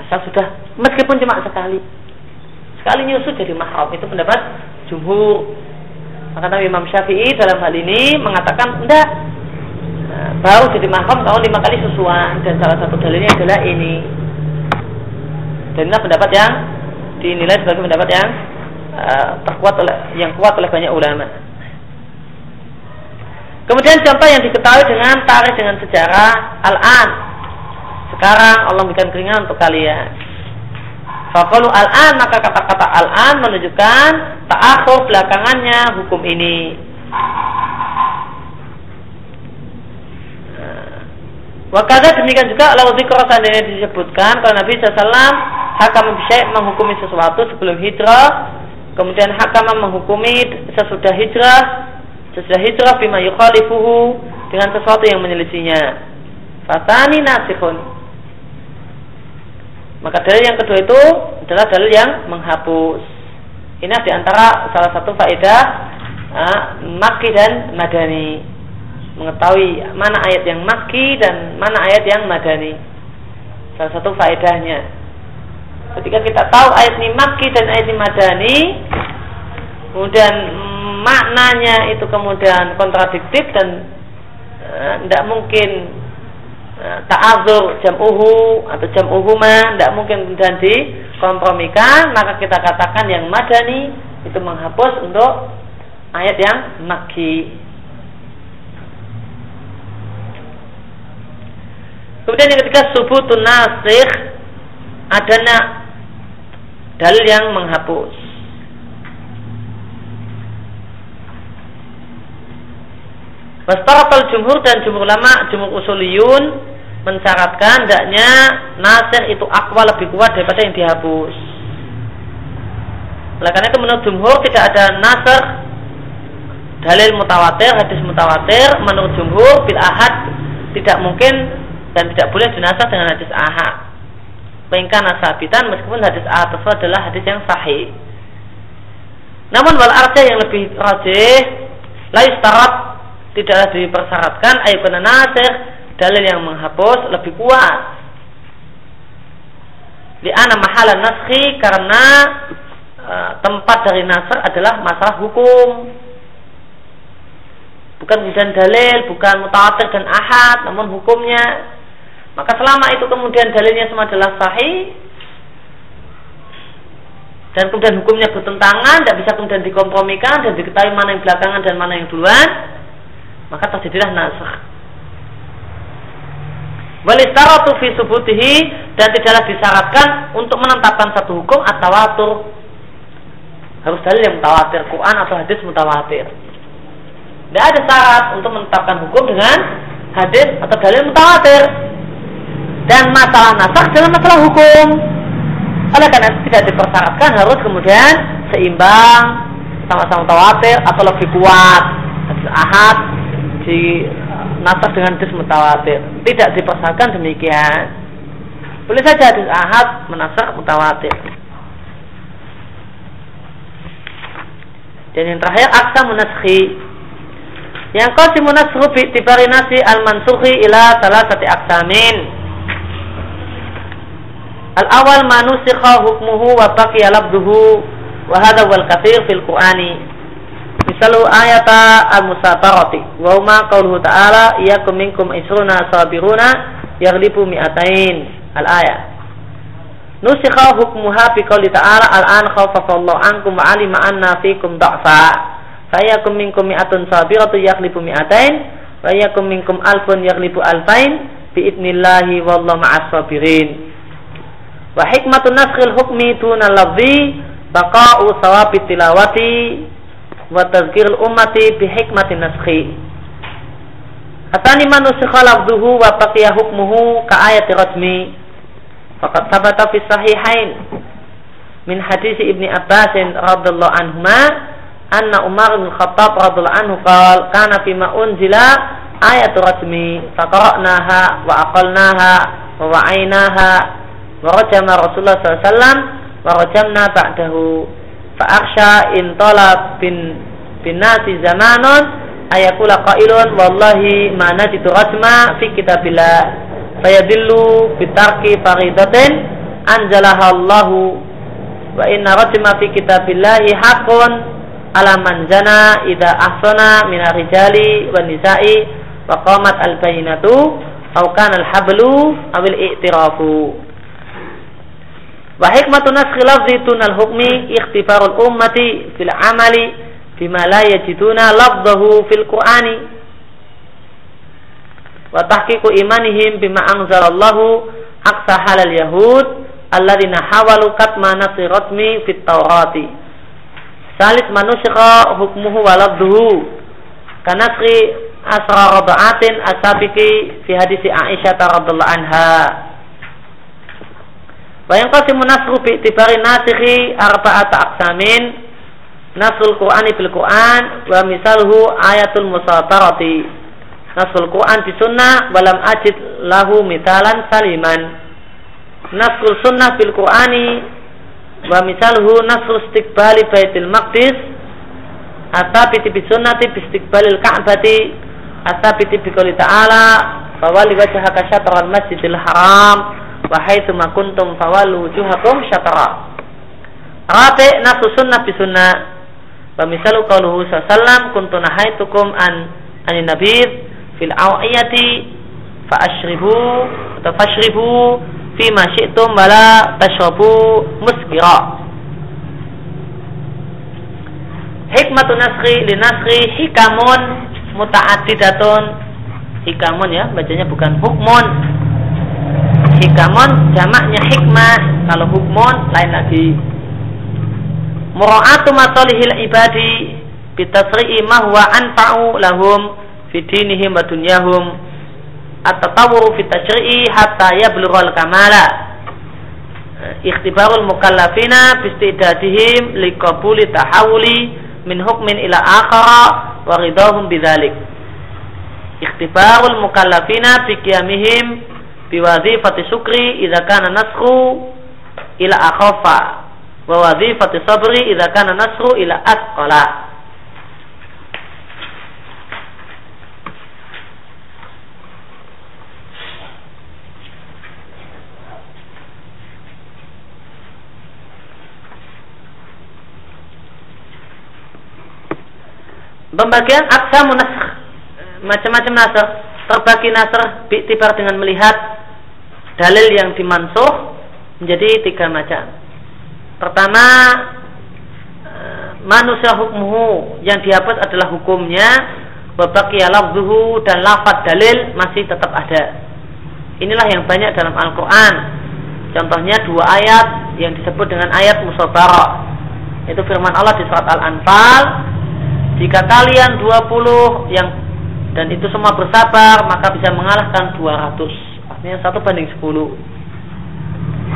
Asal sudah meskipun cuma sekali. Sekali nyusu jadi mahram itu pendapat jumhur. Maka Imam Syafi'i dalam hal ini mengatakan enggak nah, baru jadi mahram kalau lima kali susuan dan salah satu dalilnya adalah ini. Dan ini pendapat yang dinilai sebagai pendapat yang uh, terkuat oleh yang kuat oleh banyak ulama. Kemudian contoh yang diketahui dengan tarikh dengan sejarah al-an sekarang Allah memberikan keringanan untuk kalian. Fakalu al-an maka kata-kata al-an menunjukkan ta'akhur belakangannya hukum ini. Wakada demikian juga Allah zikra seandainya disebutkan kalau Nabi SAW hakam bisyai menghukumi sesuatu sebelum hijrah kemudian hakam menghukumi sesudah hijrah sesudah hijrah bima yukhalifuhu dengan sesuatu yang menyelisihinya fatani nasikhun maka dalil yang kedua itu adalah dalil yang menghapus. Ini di antara salah satu faedah uh, maki dan madani. Mengetahui mana ayat yang maki dan mana ayat yang madani. Salah satu faedahnya. Ketika kita tahu ayat ini maki dan ayat ini madani, kemudian maknanya itu kemudian kontradiktif dan tidak uh, mungkin Eh, ta'azur jam'uhu atau jam'uhuma tidak mungkin kemudian dikompromikan maka kita katakan yang madani itu menghapus untuk ayat yang makki kemudian yang ketiga subutun nasikh adanya dalil yang menghapus Wastaratul jumhur dan jumhur ulama, jumhur usuliyun mensyaratkan hendaknya nasir itu akwa lebih kuat daripada yang dihapus. Oleh karena itu menurut jumhur tidak ada nasir dalil mutawatir, hadis mutawatir menurut jumhur bil ahad tidak mungkin dan tidak boleh dinasar dengan hadis ahad. Pengkan nasabitan meskipun hadis ahad tersebut adalah hadis yang sahih. Namun wal arja yang lebih rajih la yustarat tidaklah dipersyaratkan ayat nasir dalil yang menghapus lebih kuat. Di ana mahalan naskhi karena e, tempat dari nasr adalah masalah hukum. Bukan kemudian dalil, bukan mutawatir dan ahad, namun hukumnya. Maka selama itu kemudian dalilnya semua adalah sahih, dan kemudian hukumnya bertentangan, tidak bisa kemudian dikompromikan dan diketahui mana yang belakangan dan mana yang duluan, maka terjadilah nasr. Walistaratu fi subutihi dan tidaklah disyaratkan untuk menetapkan satu hukum atau atur harus dalil yang mutawatir Quran atau hadis mutawatir. Tidak ada syarat untuk menetapkan hukum dengan hadis atau dalil mutawatir. Dan masalah nasakh dalam masalah hukum. Oleh karena itu tidak dipersyaratkan harus kemudian seimbang sama-sama mutawatir atau lebih kuat hadis ahad di nasar dengan hadis mutawatir. Tidak dipersyaratkan demikian. Boleh saja hadis ahad menasar mutawatir. Dan yang terakhir aksa munaskhi. Yang si munasru bi tibari nasi al mansuhi ila salah satu aksamin. Al awal manusikha hukmuhu wa baqiya labduhu wa hadha wal kathir fil Qur'ani Misalu ayata al-musabarati wa huma qauluhu ta'ala iyyakum minkum isruna sabiruna yaghlibu mi'atain al-ayat. Nusikha hukmuha fi qouli ta'ala al-an khafafallahu ankum wa alima anna fikum da'fa. Fayakum minkum mi'atun sabiratu yaghlibu mi'atain wa yakum minkum alfun yaghlibu alfain bi idnillahi wallahu ma'as sabirin. Wa hikmatun naskhil hukmi tuna lafzi baqa'u sawabi tilawati wa tazkirul ummati bi hikmatin naskhi. Atani manusikha lafduhu wa baqiya hukmuhu ka ayati rasmi. Faqad sabata fi sahihain min hadis Ibni Abbas radhiyallahu anhuma anna Umar bin Khattab radhiyallahu anhu qala kana fi ma unzila ayatu faqara'naha wa aqalnaha wa wa rajama Rasulullah sallallahu alaihi wasallam wa rajamna ba'dahu. Fa akhsha in talab bin bin nasi zamanun ayakula qailun wallahi ma najidu rajma fi kitabillah. Fayadillu bitarki faridatin anjalaha Allahu wa inna rajma fi kitabillahi haqqun ala man zana idza ahsana min rijali wan nisa'i wa qamat al bayyinatu aw kana al hablu aw al i'tirafu wa hikmatu naskhi lafzi tunal hukmi ikhtifarul ummati fil amali bima la yajiduna lafzahu fil qur'ani. Wa tahqiqu imanihim bima anzalallahu aqsa halal yahud alladzina hawalu katma nasiratmi fit tawrati. Salis manusyra hukmuhu walabduhu kanasri asra asabiki fi hadisi Aisyah radhiyallahu anha. Wa yang qasimu nasru bi itibari nasikhi arba'ata aqsamin. Nasrul Qur'ani bil Qur'an wa misalhu ayatul musatarati. Nasrul Qur'an di sunnah ajid lahu mitalan saliman. Nasrul sunnah bil Qur'ani wa misalhu nasru istiqbali baitil maqdis. Asabiti bi sunnati bi istiqbalil ka'bati. Asabiti bi qouli ta'ala fawali wajhaka syatral masjidil haram wa haitsu ma kuntum fawallu wujuhakum syatra Rabi nasu sunnah bi sunnah. Wa misalu qauluhu sallam kuntu nahaitukum an anin nabid fil awiyati fa ashribu atau fashribu fima syi'tum wala tashrabu muskira hikmatun nasri li nasri hikamun muta'addidatun. Hikamun ya bacanya bukan hukmun hikamun jamaknya hikmah. Kalau hukmun lain lagi. Mura'atu masalihil ibadi bitasri'i ma huwa anfa'u lahum fi dinihim wa dunyahum. At-tatawwuru fi tashri'i hatta yablughal kamala. Ikhtibarul mukallafina bistidadihim liqabuli tahawuli min hukmin ila akhara wa ridahum bidzalik. Ikhtibarul mukallafina fi qiyamihim bi wazifati syukri idza kana nasru ila akhafa. Wa wazifati sabri idza kana nasru ila asqala. Pembagian aksa munasakh macam-macam nasr. Terbagi nasr tibar dengan melihat dalil yang dimansuh menjadi tiga macam. Pertama eh, manusia hukmuhu yang dihapus adalah hukumnya wabaqiya lafzuhu dan lafaz dalil masih tetap ada. Inilah yang banyak dalam Al-Qur'an. Contohnya dua ayat yang disebut dengan ayat musabarah. Itu firman Allah di surat Al-Anfal jika kalian 20 yang dan itu semua bersabar, maka bisa mengalahkan 200. Artinya satu banding 10.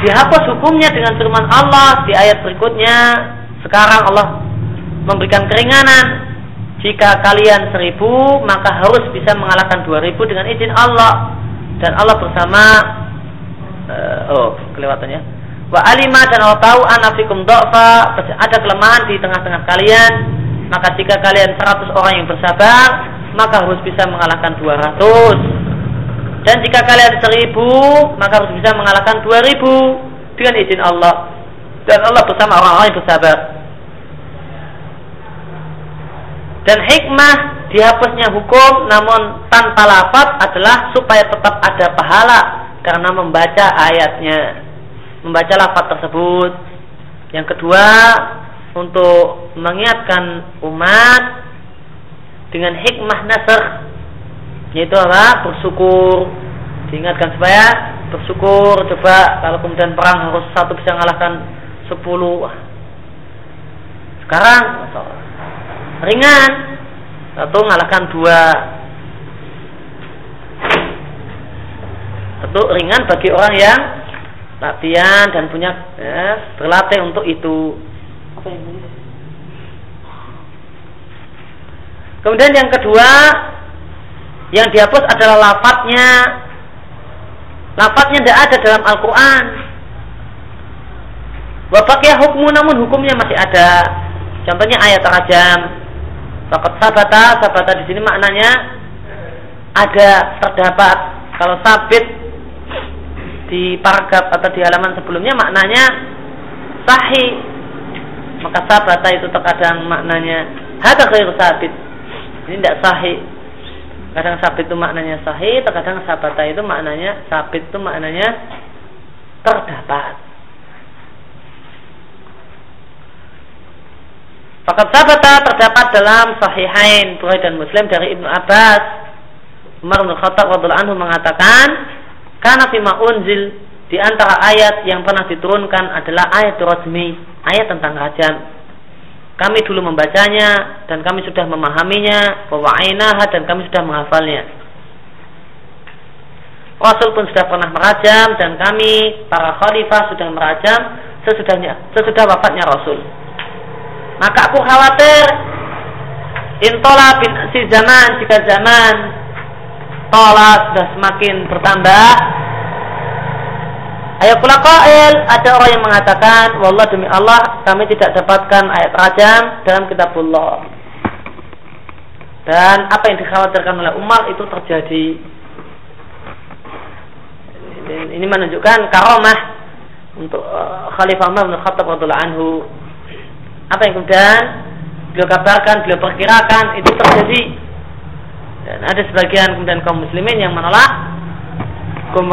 Dihapus hukumnya dengan firman Allah di ayat berikutnya. Sekarang Allah memberikan keringanan. Jika kalian seribu, maka harus bisa mengalahkan 2000 dengan izin Allah. Dan Allah bersama uh, oh kelewatannya. Wa alima dan Allah tahu anafikum do'fa ada kelemahan di tengah-tengah kalian maka jika kalian 100 orang yang bersabar, maka harus bisa mengalahkan 200. Dan jika kalian 1000, maka harus bisa mengalahkan 2000 dengan izin Allah. Dan Allah bersama orang-orang yang bersabar. Dan hikmah dihapusnya hukum namun tanpa lafaz adalah supaya tetap ada pahala karena membaca ayatnya. Membaca lafaz tersebut. Yang kedua, untuk mengingatkan umat dengan hikmah nasr yaitu apa? Bersyukur. Diingatkan supaya bersyukur. Coba kalau kemudian perang harus satu bisa mengalahkan sepuluh. Sekarang ringan. Satu mengalahkan dua. Satu ringan bagi orang yang latihan dan punya ya, berlatih untuk itu. Kemudian yang kedua yang dihapus adalah lafadznya. Lafadznya tidak ada dalam Al-Quran. Wabaknya hukum namun hukumnya masih ada. Contohnya ayat rajam. Fakat sabata, sabata di sini maknanya ada terdapat. Kalau sabit di paragraf atau di halaman sebelumnya maknanya sahih. Maka sabata itu terkadang maknanya hada khair sabit. Ini tidak sahih. Kadang sabit itu maknanya sahih, terkadang sabata itu maknanya sabit itu maknanya terdapat. Fakat sabata terdapat dalam sahihain Bukhari dan Muslim dari Ibnu Abbas Umar bin Khattab anhu mengatakan karena fima unzil di antara ayat yang pernah diturunkan adalah ayat rajmi, ayat tentang rajam. Kami dulu membacanya dan kami sudah memahaminya, wa'ainaha dan kami sudah menghafalnya. Rasul pun sudah pernah merajam dan kami para khalifah sudah merajam sesudahnya sesudah wafatnya Rasul. Maka aku khawatir intola bin si zaman jika zaman tola sudah semakin bertambah Ayat pula qail ada orang yang mengatakan wallah demi Allah kami tidak dapatkan ayat rajam dalam kitabullah. Dan apa yang dikhawatirkan oleh Umar itu terjadi. Ini menunjukkan karomah untuk uh, Khalifah Umar bin Khattab radhiallahu anhu. Apa yang kemudian beliau kabarkan, beliau perkirakan itu terjadi. Dan ada sebagian kemudian kaum muslimin yang menolak hukum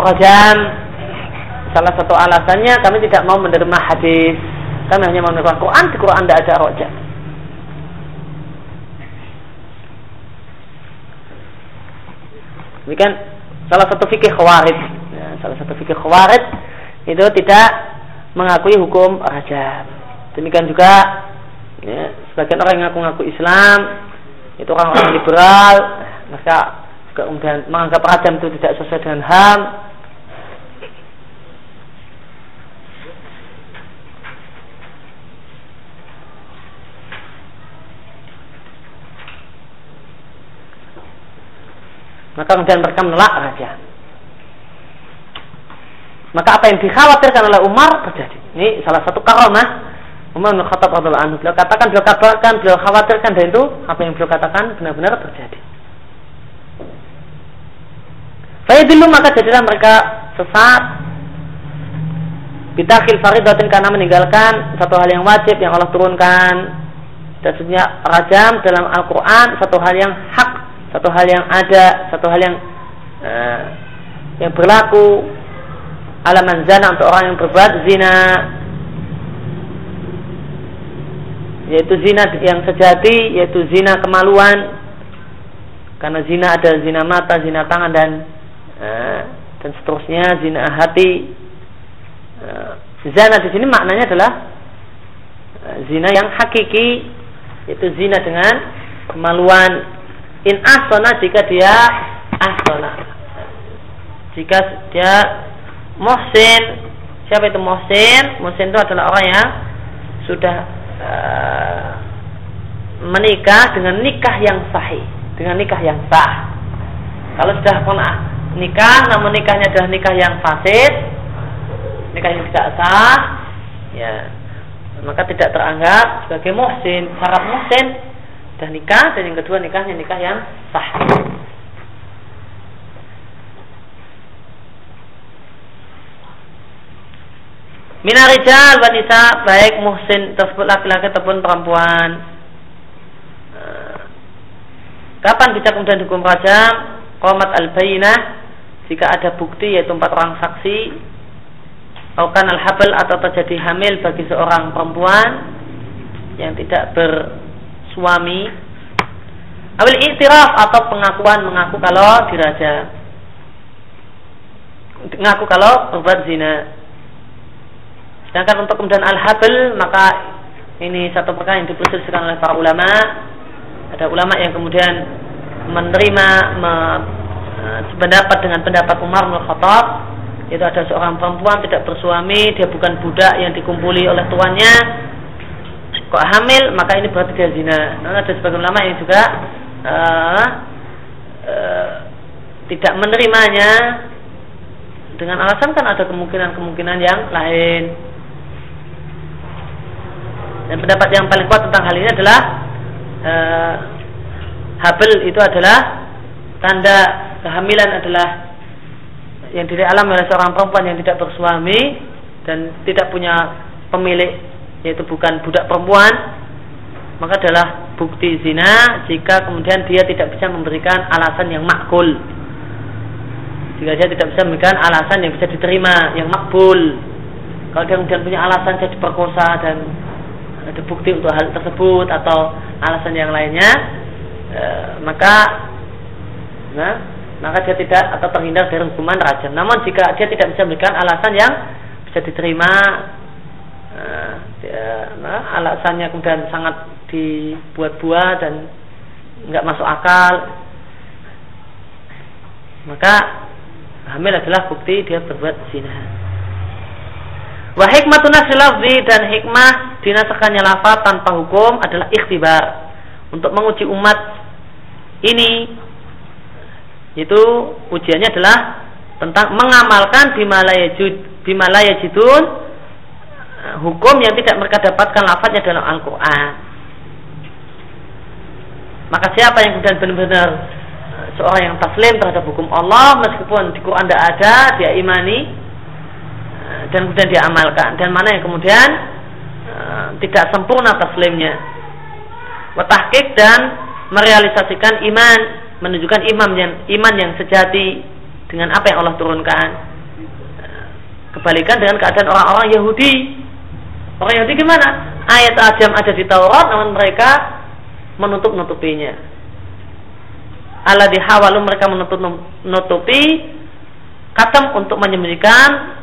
salah satu alasannya kami tidak mau menerima hadis. Kami hanya menerima Quran di Quran tidak ada rojak. Ini kan salah satu fikih khawarij. Ya, salah satu fikih khawarij itu tidak mengakui hukum rajam demikian juga ya, sebagian orang yang ngaku-ngaku Islam itu orang-orang liberal maka kemudian menganggap rajam itu tidak sesuai dengan HAM Maka kemudian mereka menolak raja. Maka apa yang dikhawatirkan oleh Umar terjadi. Ini salah satu karamah Umar bin Khattab radhiallahu anhu. Beliau katakan, beliau kabarkan, beliau khawatirkan dan itu apa yang beliau katakan benar-benar terjadi. dulu maka jadilah mereka sesat Bidakil faridatin karena meninggalkan satu hal yang wajib yang Allah turunkan dan sebenarnya rajam dalam Al-Quran satu hal yang hak satu hal yang ada, satu hal yang uh, yang berlaku. Alaman zina untuk orang yang berbuat zina. Yaitu zina yang sejati yaitu zina kemaluan. Karena zina ada zina mata, zina tangan dan uh, dan seterusnya zina hati. Uh, zina di sini maknanya adalah uh, zina yang hakiki yaitu zina dengan kemaluan in ahsana jika dia ahsana. Jika dia muhsin. Siapa itu muhsin? Muhsin itu adalah orang yang sudah uh, menikah dengan nikah yang sahih. Dengan nikah yang sah. Kalau sudah pernah nikah namun nikahnya adalah nikah yang fasid nikah yang tidak sah ya maka tidak teranggap sebagai muhsin. Syarat muhsin sudah nikah dan yang kedua nikahnya nikah yang sah. Minarijal wanita baik muhsin tersebut laki-laki ataupun perempuan. Eh, kapan bisa kemudian dihukum rajam? Qomat al-bayinah jika ada bukti yaitu empat orang saksi Aukan al-habal atau terjadi hamil bagi seorang perempuan yang tidak ber suami Awil iktiraf atau pengakuan mengaku kalau diraja. Mengaku kalau berbuat zina. Sedangkan untuk kemudian al-habl Maka ini satu perkara yang diperselisihkan oleh para ulama. Ada ulama yang kemudian menerima me, sependapat dengan pendapat Umar bin Khattab. Itu ada seorang perempuan tidak bersuami, dia bukan budak yang dikumpuli oleh tuannya, kok hamil, maka ini berarti dia zina. Nah, ada sebagian ulama yang juga uh, uh, tidak menerimanya dengan alasan kan ada kemungkinan-kemungkinan yang lain. Dan pendapat yang paling kuat tentang hal ini adalah uh, Habel itu adalah tanda kehamilan adalah yang alam oleh seorang perempuan yang tidak bersuami dan tidak punya pemilik yaitu bukan budak perempuan maka adalah bukti zina jika kemudian dia tidak bisa memberikan alasan yang makul jika dia tidak bisa memberikan alasan yang bisa diterima yang makbul kalau dia kemudian punya alasan saya diperkosa dan ada bukti untuk hal tersebut atau alasan yang lainnya e, maka nah maka dia tidak atau terhindar dari hukuman rajam. Namun jika dia tidak bisa memberikan alasan yang bisa diterima, dia, nah, alasannya kemudian sangat dibuat-buat dan nggak masuk akal, maka hamil adalah bukti dia berbuat zina. Wa hikmatun lafzi dan hikmah dinasahkannya lafaz tanpa hukum adalah ikhtibar untuk menguji umat ini itu ujiannya adalah tentang mengamalkan bimalaya bimalaya jidun hukum yang tidak mereka dapatkan lafadznya dalam Al-Quran maka siapa yang kemudian benar-benar eh, seorang yang taslim terhadap hukum Allah meskipun di Quran tidak ada dia imani eh, dan kemudian dia amalkan dan mana yang kemudian tidak sempurna taslimnya watahkik dan merealisasikan iman menunjukkan imam yang iman yang sejati dengan apa yang Allah turunkan. Kebalikan dengan keadaan orang-orang Yahudi. Orang Yahudi gimana? Ayat ajam ada di Taurat, namun mereka menutup-nutupinya. Allah dihawalu mereka menutup-nutupi katam untuk menyembunyikan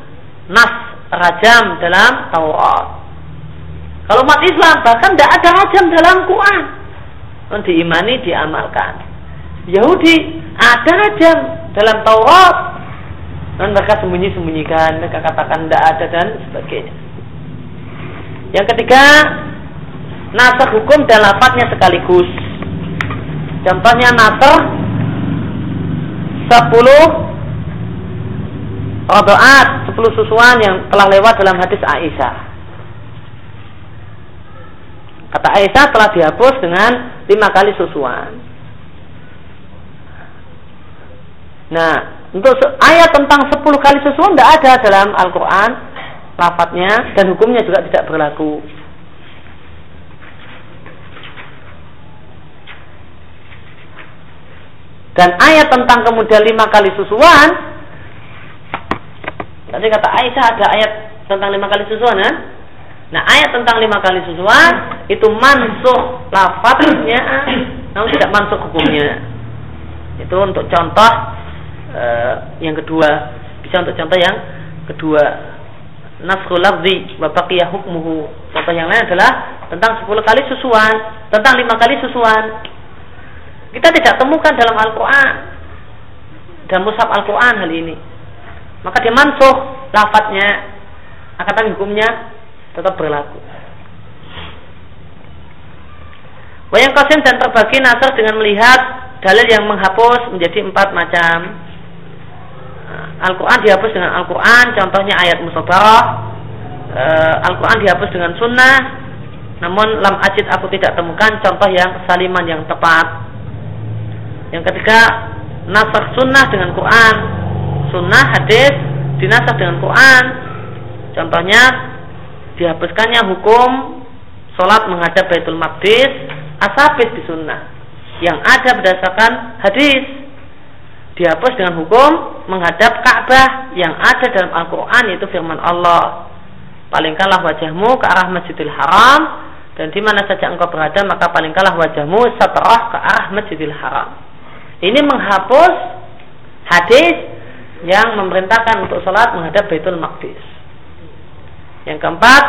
nas rajam dalam Taurat. Kalau umat Islam bahkan tidak ada rajam dalam Quran. Diimani, diamalkan. Yahudi ada aja dalam Taurat dan mereka sembunyi-sembunyikan mereka katakan tidak ada dan sebagainya yang ketiga nasar hukum dan lapatnya sekaligus. Contohnya nasar sepuluh rodoat sepuluh susuan yang telah lewat dalam hadis Aisyah. Kata Aisyah telah dihapus dengan lima kali susuan. Nah, untuk ayat tentang 10 kali susuan tidak ada dalam Al-Quran lafadznya dan hukumnya juga tidak berlaku. Dan ayat tentang kemudian lima kali susuan, tadi kata Aisyah ada ayat tentang lima kali susuan, ya? Nah ayat tentang lima kali susuan itu mansuh lafadznya, namun tidak mansuh hukumnya. Itu untuk contoh uh, yang kedua bisa untuk contoh yang kedua nafsul lafzi wa baqiya hukmuhu. Contoh yang lain adalah tentang 10 kali susuan tentang lima kali susuan. Kita tidak temukan dalam Al-Quran. Dan mushaf Al-Quran hal ini. Maka dia mansuh lafadznya akan tapi hukumnya tetap berlaku. Wayang kosen dan terbagi nasar dengan melihat dalil yang menghapus menjadi empat macam Al-Quran dihapus dengan Al-Quran, contohnya ayat musabarah. E, Al-Quran dihapus dengan sunnah, namun lam ajid aku tidak temukan contoh yang saliman yang tepat. Yang ketiga, nasakh sunnah dengan Quran. Sunnah hadis dinasakh dengan Quran. Contohnya dihapuskannya hukum sholat menghadap Baitul Maqdis asabit di sunnah yang ada berdasarkan hadis dihapus dengan hukum menghadap Ka'bah yang ada dalam Al-Quran yaitu firman Allah. Palingkanlah wajahmu ke arah Masjidil Haram dan di mana saja engkau berada maka palingkanlah wajahmu setelah ke arah Masjidil Haram. Ini menghapus hadis yang memerintahkan untuk sholat menghadap Baitul Maqdis. Yang keempat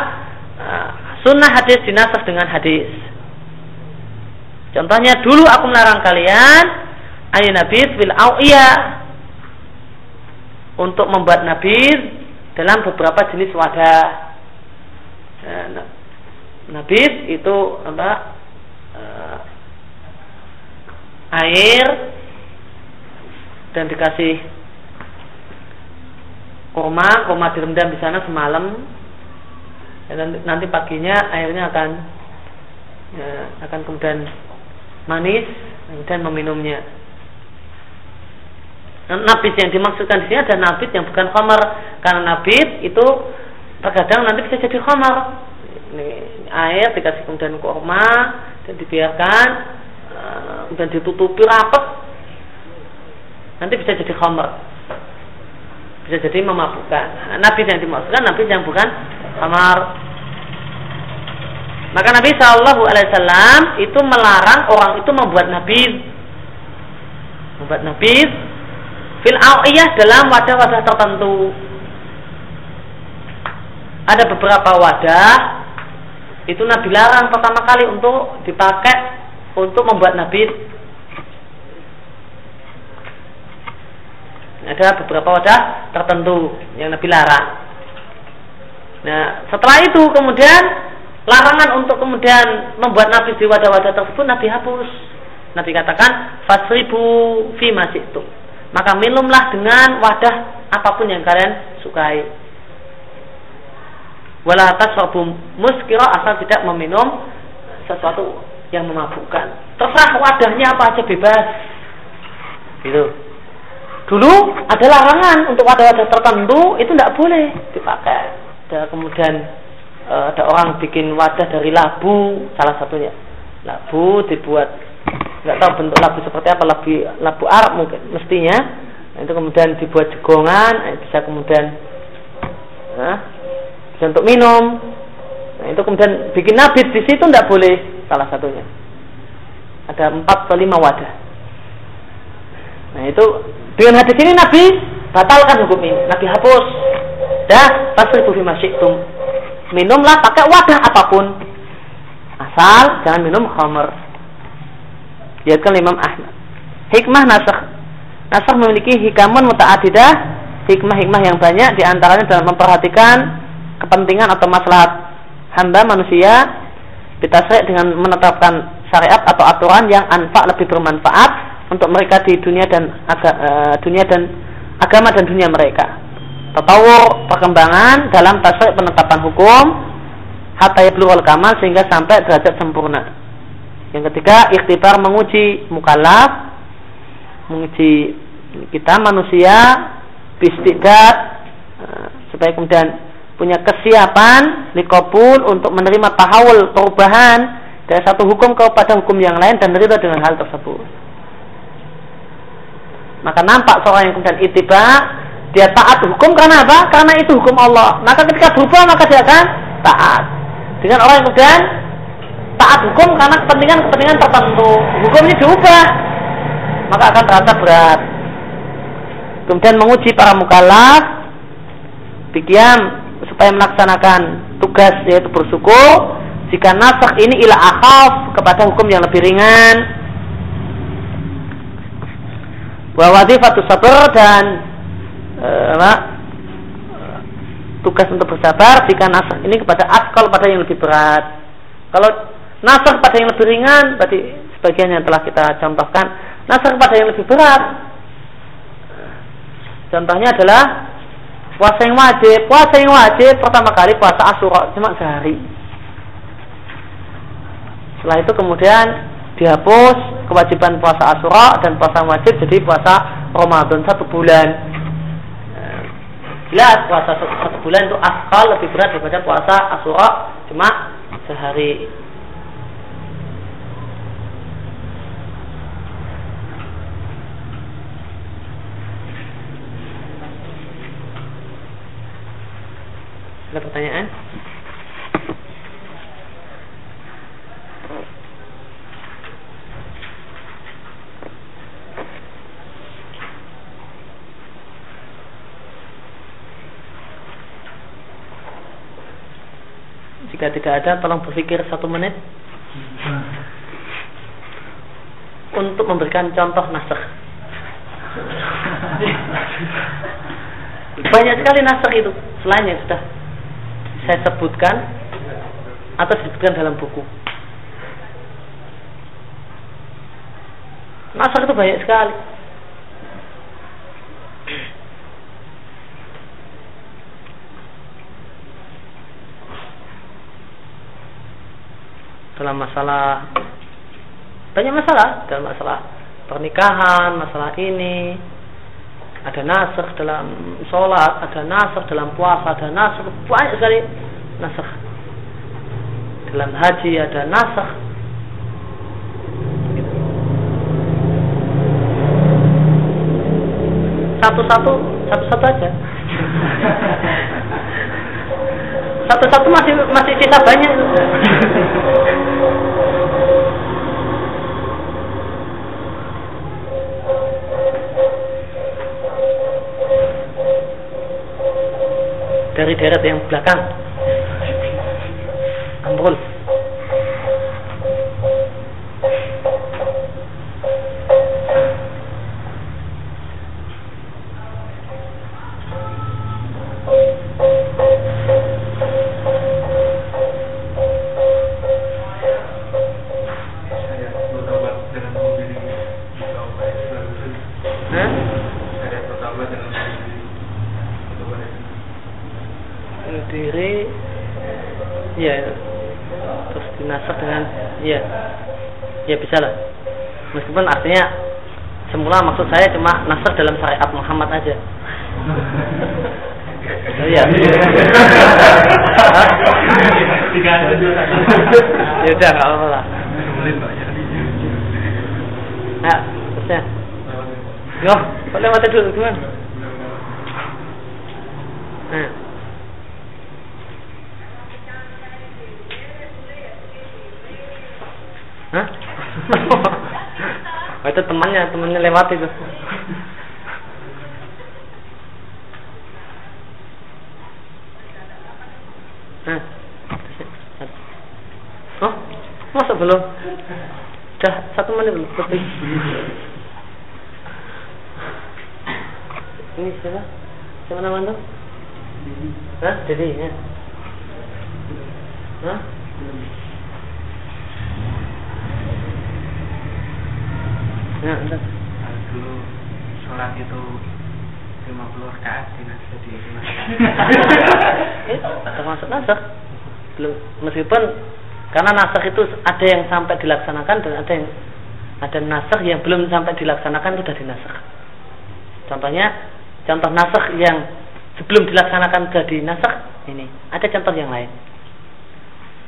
uh, sunnah hadis dinasah dengan hadis. Contohnya dulu aku melarang kalian Nabi fil iya untuk membuat nabir dalam beberapa jenis wadah. Ya, nabir itu apa? Uh, air dan dikasih kurma, kurma direndam di sana semalam. Dan nanti paginya airnya akan ya, akan kemudian manis, kemudian meminumnya. Nabit yang dimaksudkan di sini ada nabit yang bukan khamar. Karena nabit itu terkadang nanti bisa jadi khamar. Ini air dikasih kemudian kurma dan dibiarkan eh, kemudian ditutupi rapat nanti bisa jadi khamar. Bisa jadi memabukkan nabi yang dimaksudkan nabi yang bukan khamar. Maka Nabi Shallallahu Alaihi Wasallam itu melarang orang itu membuat nabi membuat nabi fil awiyah dalam wadah-wadah tertentu ada beberapa wadah itu Nabi larang pertama kali untuk dipakai untuk membuat nabi ada beberapa wadah tertentu yang Nabi larang. Nah, setelah itu kemudian larangan untuk kemudian membuat nabi di wadah-wadah tersebut Nabi hapus. Nabi katakan fasribu fi itu. Maka minumlah dengan wadah apa pun yang kalian sukai. Wala tasrabu muskira asal tidak meminum sesuatu yang memabukkan. Terserah wadahnya apa aja bebas. Gitu. Dulu ada larangan untuk wadah-wadah tertentu itu tidak boleh dipakai. Ada kemudian e, ada orang bikin wadah dari labu salah satunya. Labu dibuat nggak tahu bentuk labu seperti apa labu labu Arab mungkin mestinya nah, itu kemudian dibuat jegongan nah, bisa kemudian nah, bisa untuk minum nah, itu kemudian bikin nabit di situ tidak boleh salah satunya ada empat atau lima wadah nah itu dengan hadis ini Nabi batalkan hukum ini. Nabi hapus. Dah, tasrifu fi masyikum. Minumlah pakai wadah apa pun. Asal jangan minum khamr. Lihatkan Imam Ahmad. Hikmah nasakh. Nasakh memiliki hikamun muta'adidah. Hikmah-hikmah yang banyak di antaranya dalam memperhatikan kepentingan atau maslahat hamba manusia ditasrik dengan menetapkan syariat atau aturan yang anfa lebih bermanfaat untuk mereka di dunia dan aga, uh, dunia dan agama dan dunia mereka. Tatawur perkembangan dalam tasawuf penetapan hukum hatta yablugul kamal sehingga sampai derajat sempurna. Yang ketiga, ikhtibar menguji mukallaf, menguji kita manusia bistidat uh, supaya kemudian punya kesiapan likopul untuk menerima tahawul perubahan dari satu hukum kepada hukum yang lain dan ridho dengan hal tersebut. Maka nampak seorang yang kemudian itiba, dia taat hukum karena apa? Karena itu hukum Allah. Maka ketika berubah maka dia akan taat. Dengan orang yang kemudian taat hukum karena kepentingan-kepentingan tertentu. Hukumnya diubah, maka akan terasa berat. Kemudian menguji para mukallaf, bikiam supaya melaksanakan tugas yaitu bersyukur jika nasakh ini ila akhaf kepada hukum yang lebih ringan bahwa wazifatu sabar dan uh, tugas untuk bersabar jika nasr ini kepada askal pada yang lebih berat. Kalau nasr pada yang lebih ringan, berarti sebagian yang telah kita contohkan, nasr pada yang lebih berat. Contohnya adalah puasa yang wajib. Puasa yang wajib pertama kali puasa Asyura cuma sehari. Setelah itu kemudian dihapus kewajiban puasa Asyura dan puasa wajib jadi puasa Ramadan satu bulan. Jelas puasa satu bulan itu asal lebih berat daripada puasa Asyura cuma sehari. Ada pertanyaan? Jika tidak ada, tolong berpikir satu menit untuk memberikan contoh nasr. Banyak sekali nasakh itu selain yang sudah saya sebutkan atau disebutkan dalam buku. Nasakh itu banyak sekali. dalam masalah banyak masalah dalam masalah pernikahan, masalah ini ada nasakh dalam sholat, ada nasakh dalam puasa, ada nasakh banyak sekali nasakh. Dalam haji ada nasakh. Satu-satu satu-satu aja. Satu-satu masih masih sisa banyak dari deret yang belakang amrul meskipun artinya semula maksud saya cuma nasr dalam syariat Muhammad aja Iya. ya udah nggak apa-apa lah. Ya, terusnya. Yo, boleh mati dulu gimana? Nah. Hah? Oh, itu temannya, temannya lewat itu. Nah. Oh, masa belum? Dah satu menit belum? Lebih. Ini siapa? Siapa nama anda? Hah? Jadi ya. Hah? Ya, entar. Dulu sholat itu 50 rakaat jadi itu termasuk nasakh. Belum meskipun karena nasakh itu ada yang sampai dilaksanakan dan ada yang ada nasakh yang belum sampai dilaksanakan sudah dinasakh. Contohnya contoh nasakh yang sebelum dilaksanakan sudah dinasakh ini. Ada contoh yang lain.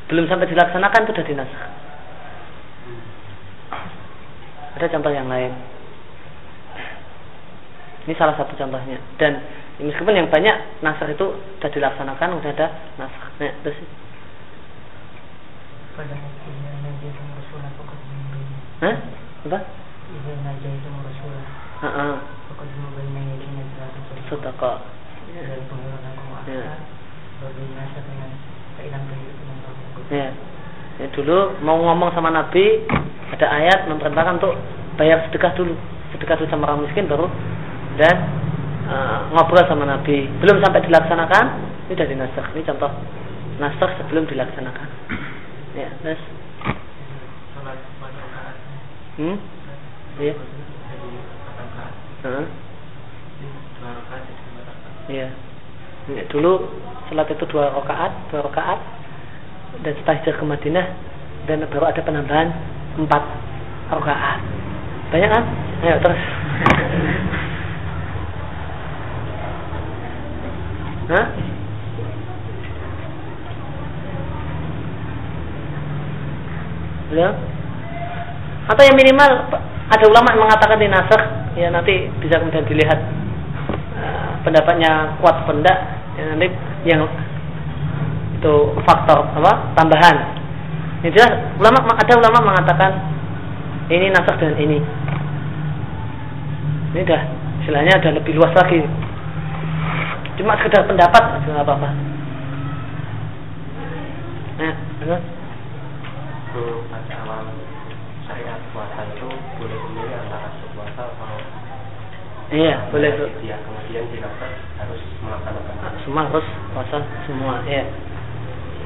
Belum sampai dilaksanakan sudah dinasakh. Ada contoh yang lain. Ini salah satu contohnya. Dan meskipun yang banyak nasr itu sudah dilaksanakan, sudah ada nasr. Nah, terus pada Hah? Apa? Heeh. Ya. Kehidupan Ya. ya. Dulu mau ngomong sama Nabi, ada ayat memerintahkan untuk bayar sedekah dulu. Sedekah dulu sama orang miskin baru dan uh, ngobrol sama Nabi. Belum sampai dilaksanakan ini sudah dinasakh. Ini contoh nasakh sebelum dilaksanakan. Ya terus hmm? Iya. Uh. Iya. Dulu salat itu dua rakaat, dua rakaat, dan setelah hijrah ke Madinah dan baru ada penambahan empat rakaat. Banyak kan? Ayo terus. Hah? Ya. Atau yang minimal ada ulama yang mengatakan di nasakh ya nanti bisa kemudian dilihat uh, pendapatnya kuat pendak ya nanti yang itu faktor apa tambahan ini jelas ulama ada ulama mengatakan ini nasakh dengan ini. Ini dah istilahnya ada lebih luas lagi. Cuma sekedar pendapat nggak apa-apa. Nah, benar. pada awal syariat puasa itu boleh memilih antara puasa atau Iya, boleh itu. Dia kemudian dinasar harus melaksanakan Semua harus puasa semua, iya.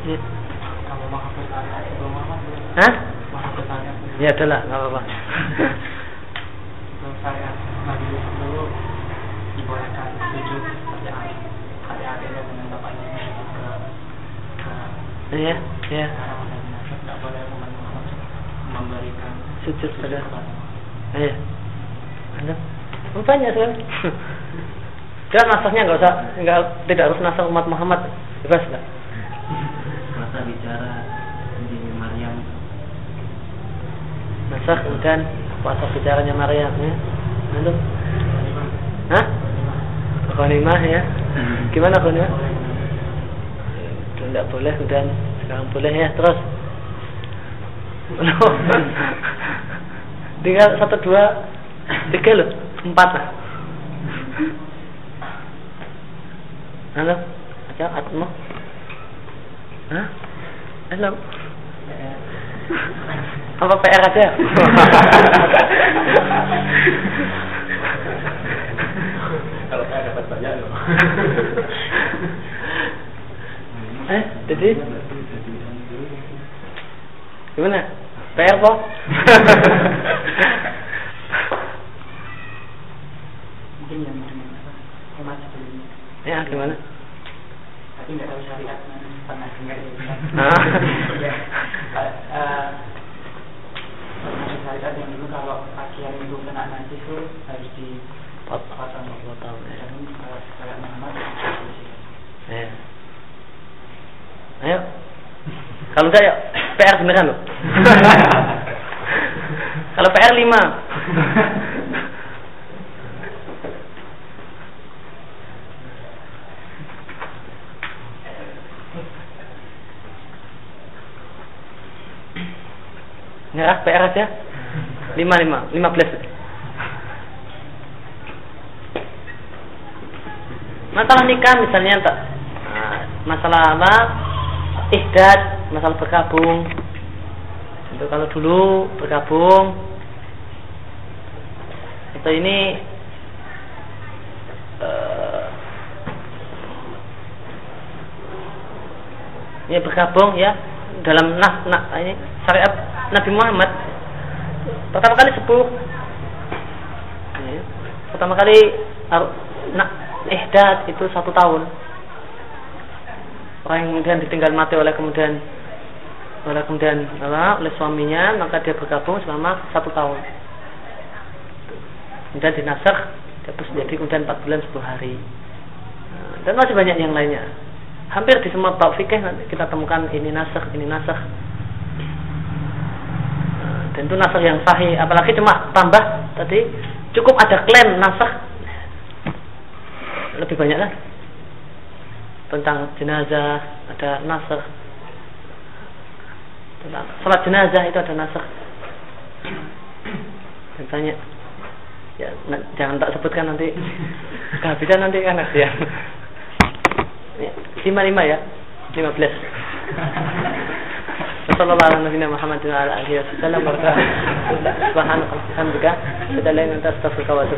Iya. Hah? Ya adalah, nggak apa-apa. Saya lagi dulu dibolehkan sujud bapaknya Iya, iya. tidak boleh memberikan Sujud pada. Iya. Ada? Oh, banyak kan? Nasahnya nggak usah, nggak tidak harus nasah umat Muhammad, bebas nggak? Nasah kemudian puasa bicaranya Maryam ya. Lalu, hah? Ghanimah ya? Gimana ghanimah? Itu tidak boleh kemudian sekarang boleh ya terus. Tinggal satu dua tiga loh empat lah. Halo, aja atmo. Hah? Halo. Apa PR aja? kalau saya dapat banyak loh eh, jadi gimana? PR kok? mungkin yang hemat sebelumnya ya, gimana? tapi nggak tahu syariat pernah dengar ya Ah. ya eh, pernah di syariat yang dulu pakaian itu kena najis itu harus dipotong Potong, ya. dan kalau kayak Muhammad Ya. Ayo. Kalau enggak ya PR beneran loh. Kalau PR 5. Nyerah PR aja. 5 5 15. Masalah nikah misalnya tak nah, masalah apa? Ihdad, masalah berkabung. Itu kalau dulu berkabung itu ini eh, ini bergabung ya dalam nah, nah ini syariat Nabi Muhammad pertama kali sepuh. Ya. pertama kali nak ihdad itu satu tahun. Orang yang kemudian ditinggal mati oleh kemudian oleh kemudian apa, oleh suaminya maka dia bergabung selama satu tahun. Kemudian dinasakh terus jadi kemudian 4 bulan 10 hari. Nah, dan masih banyak yang lainnya. Hampir di semua bab fikih kita temukan ini nasakh ini nasakh dan itu nasakh yang sahih. Apalagi cuma tambah tadi cukup ada klaim nasakh. Lebih banyak kan tentang jenazah ada nasakh. Tentang salat jenazah itu ada nasakh. Dan tanya ya na- jangan tak sebutkan nanti. Kehabisan nanti kan Ya, lima lima ya. Lima belas Wassalamualaikum warahmatullahi wabarakatuh. Subhanallah, alhamdulillah, sudah lain atas tafsir kawat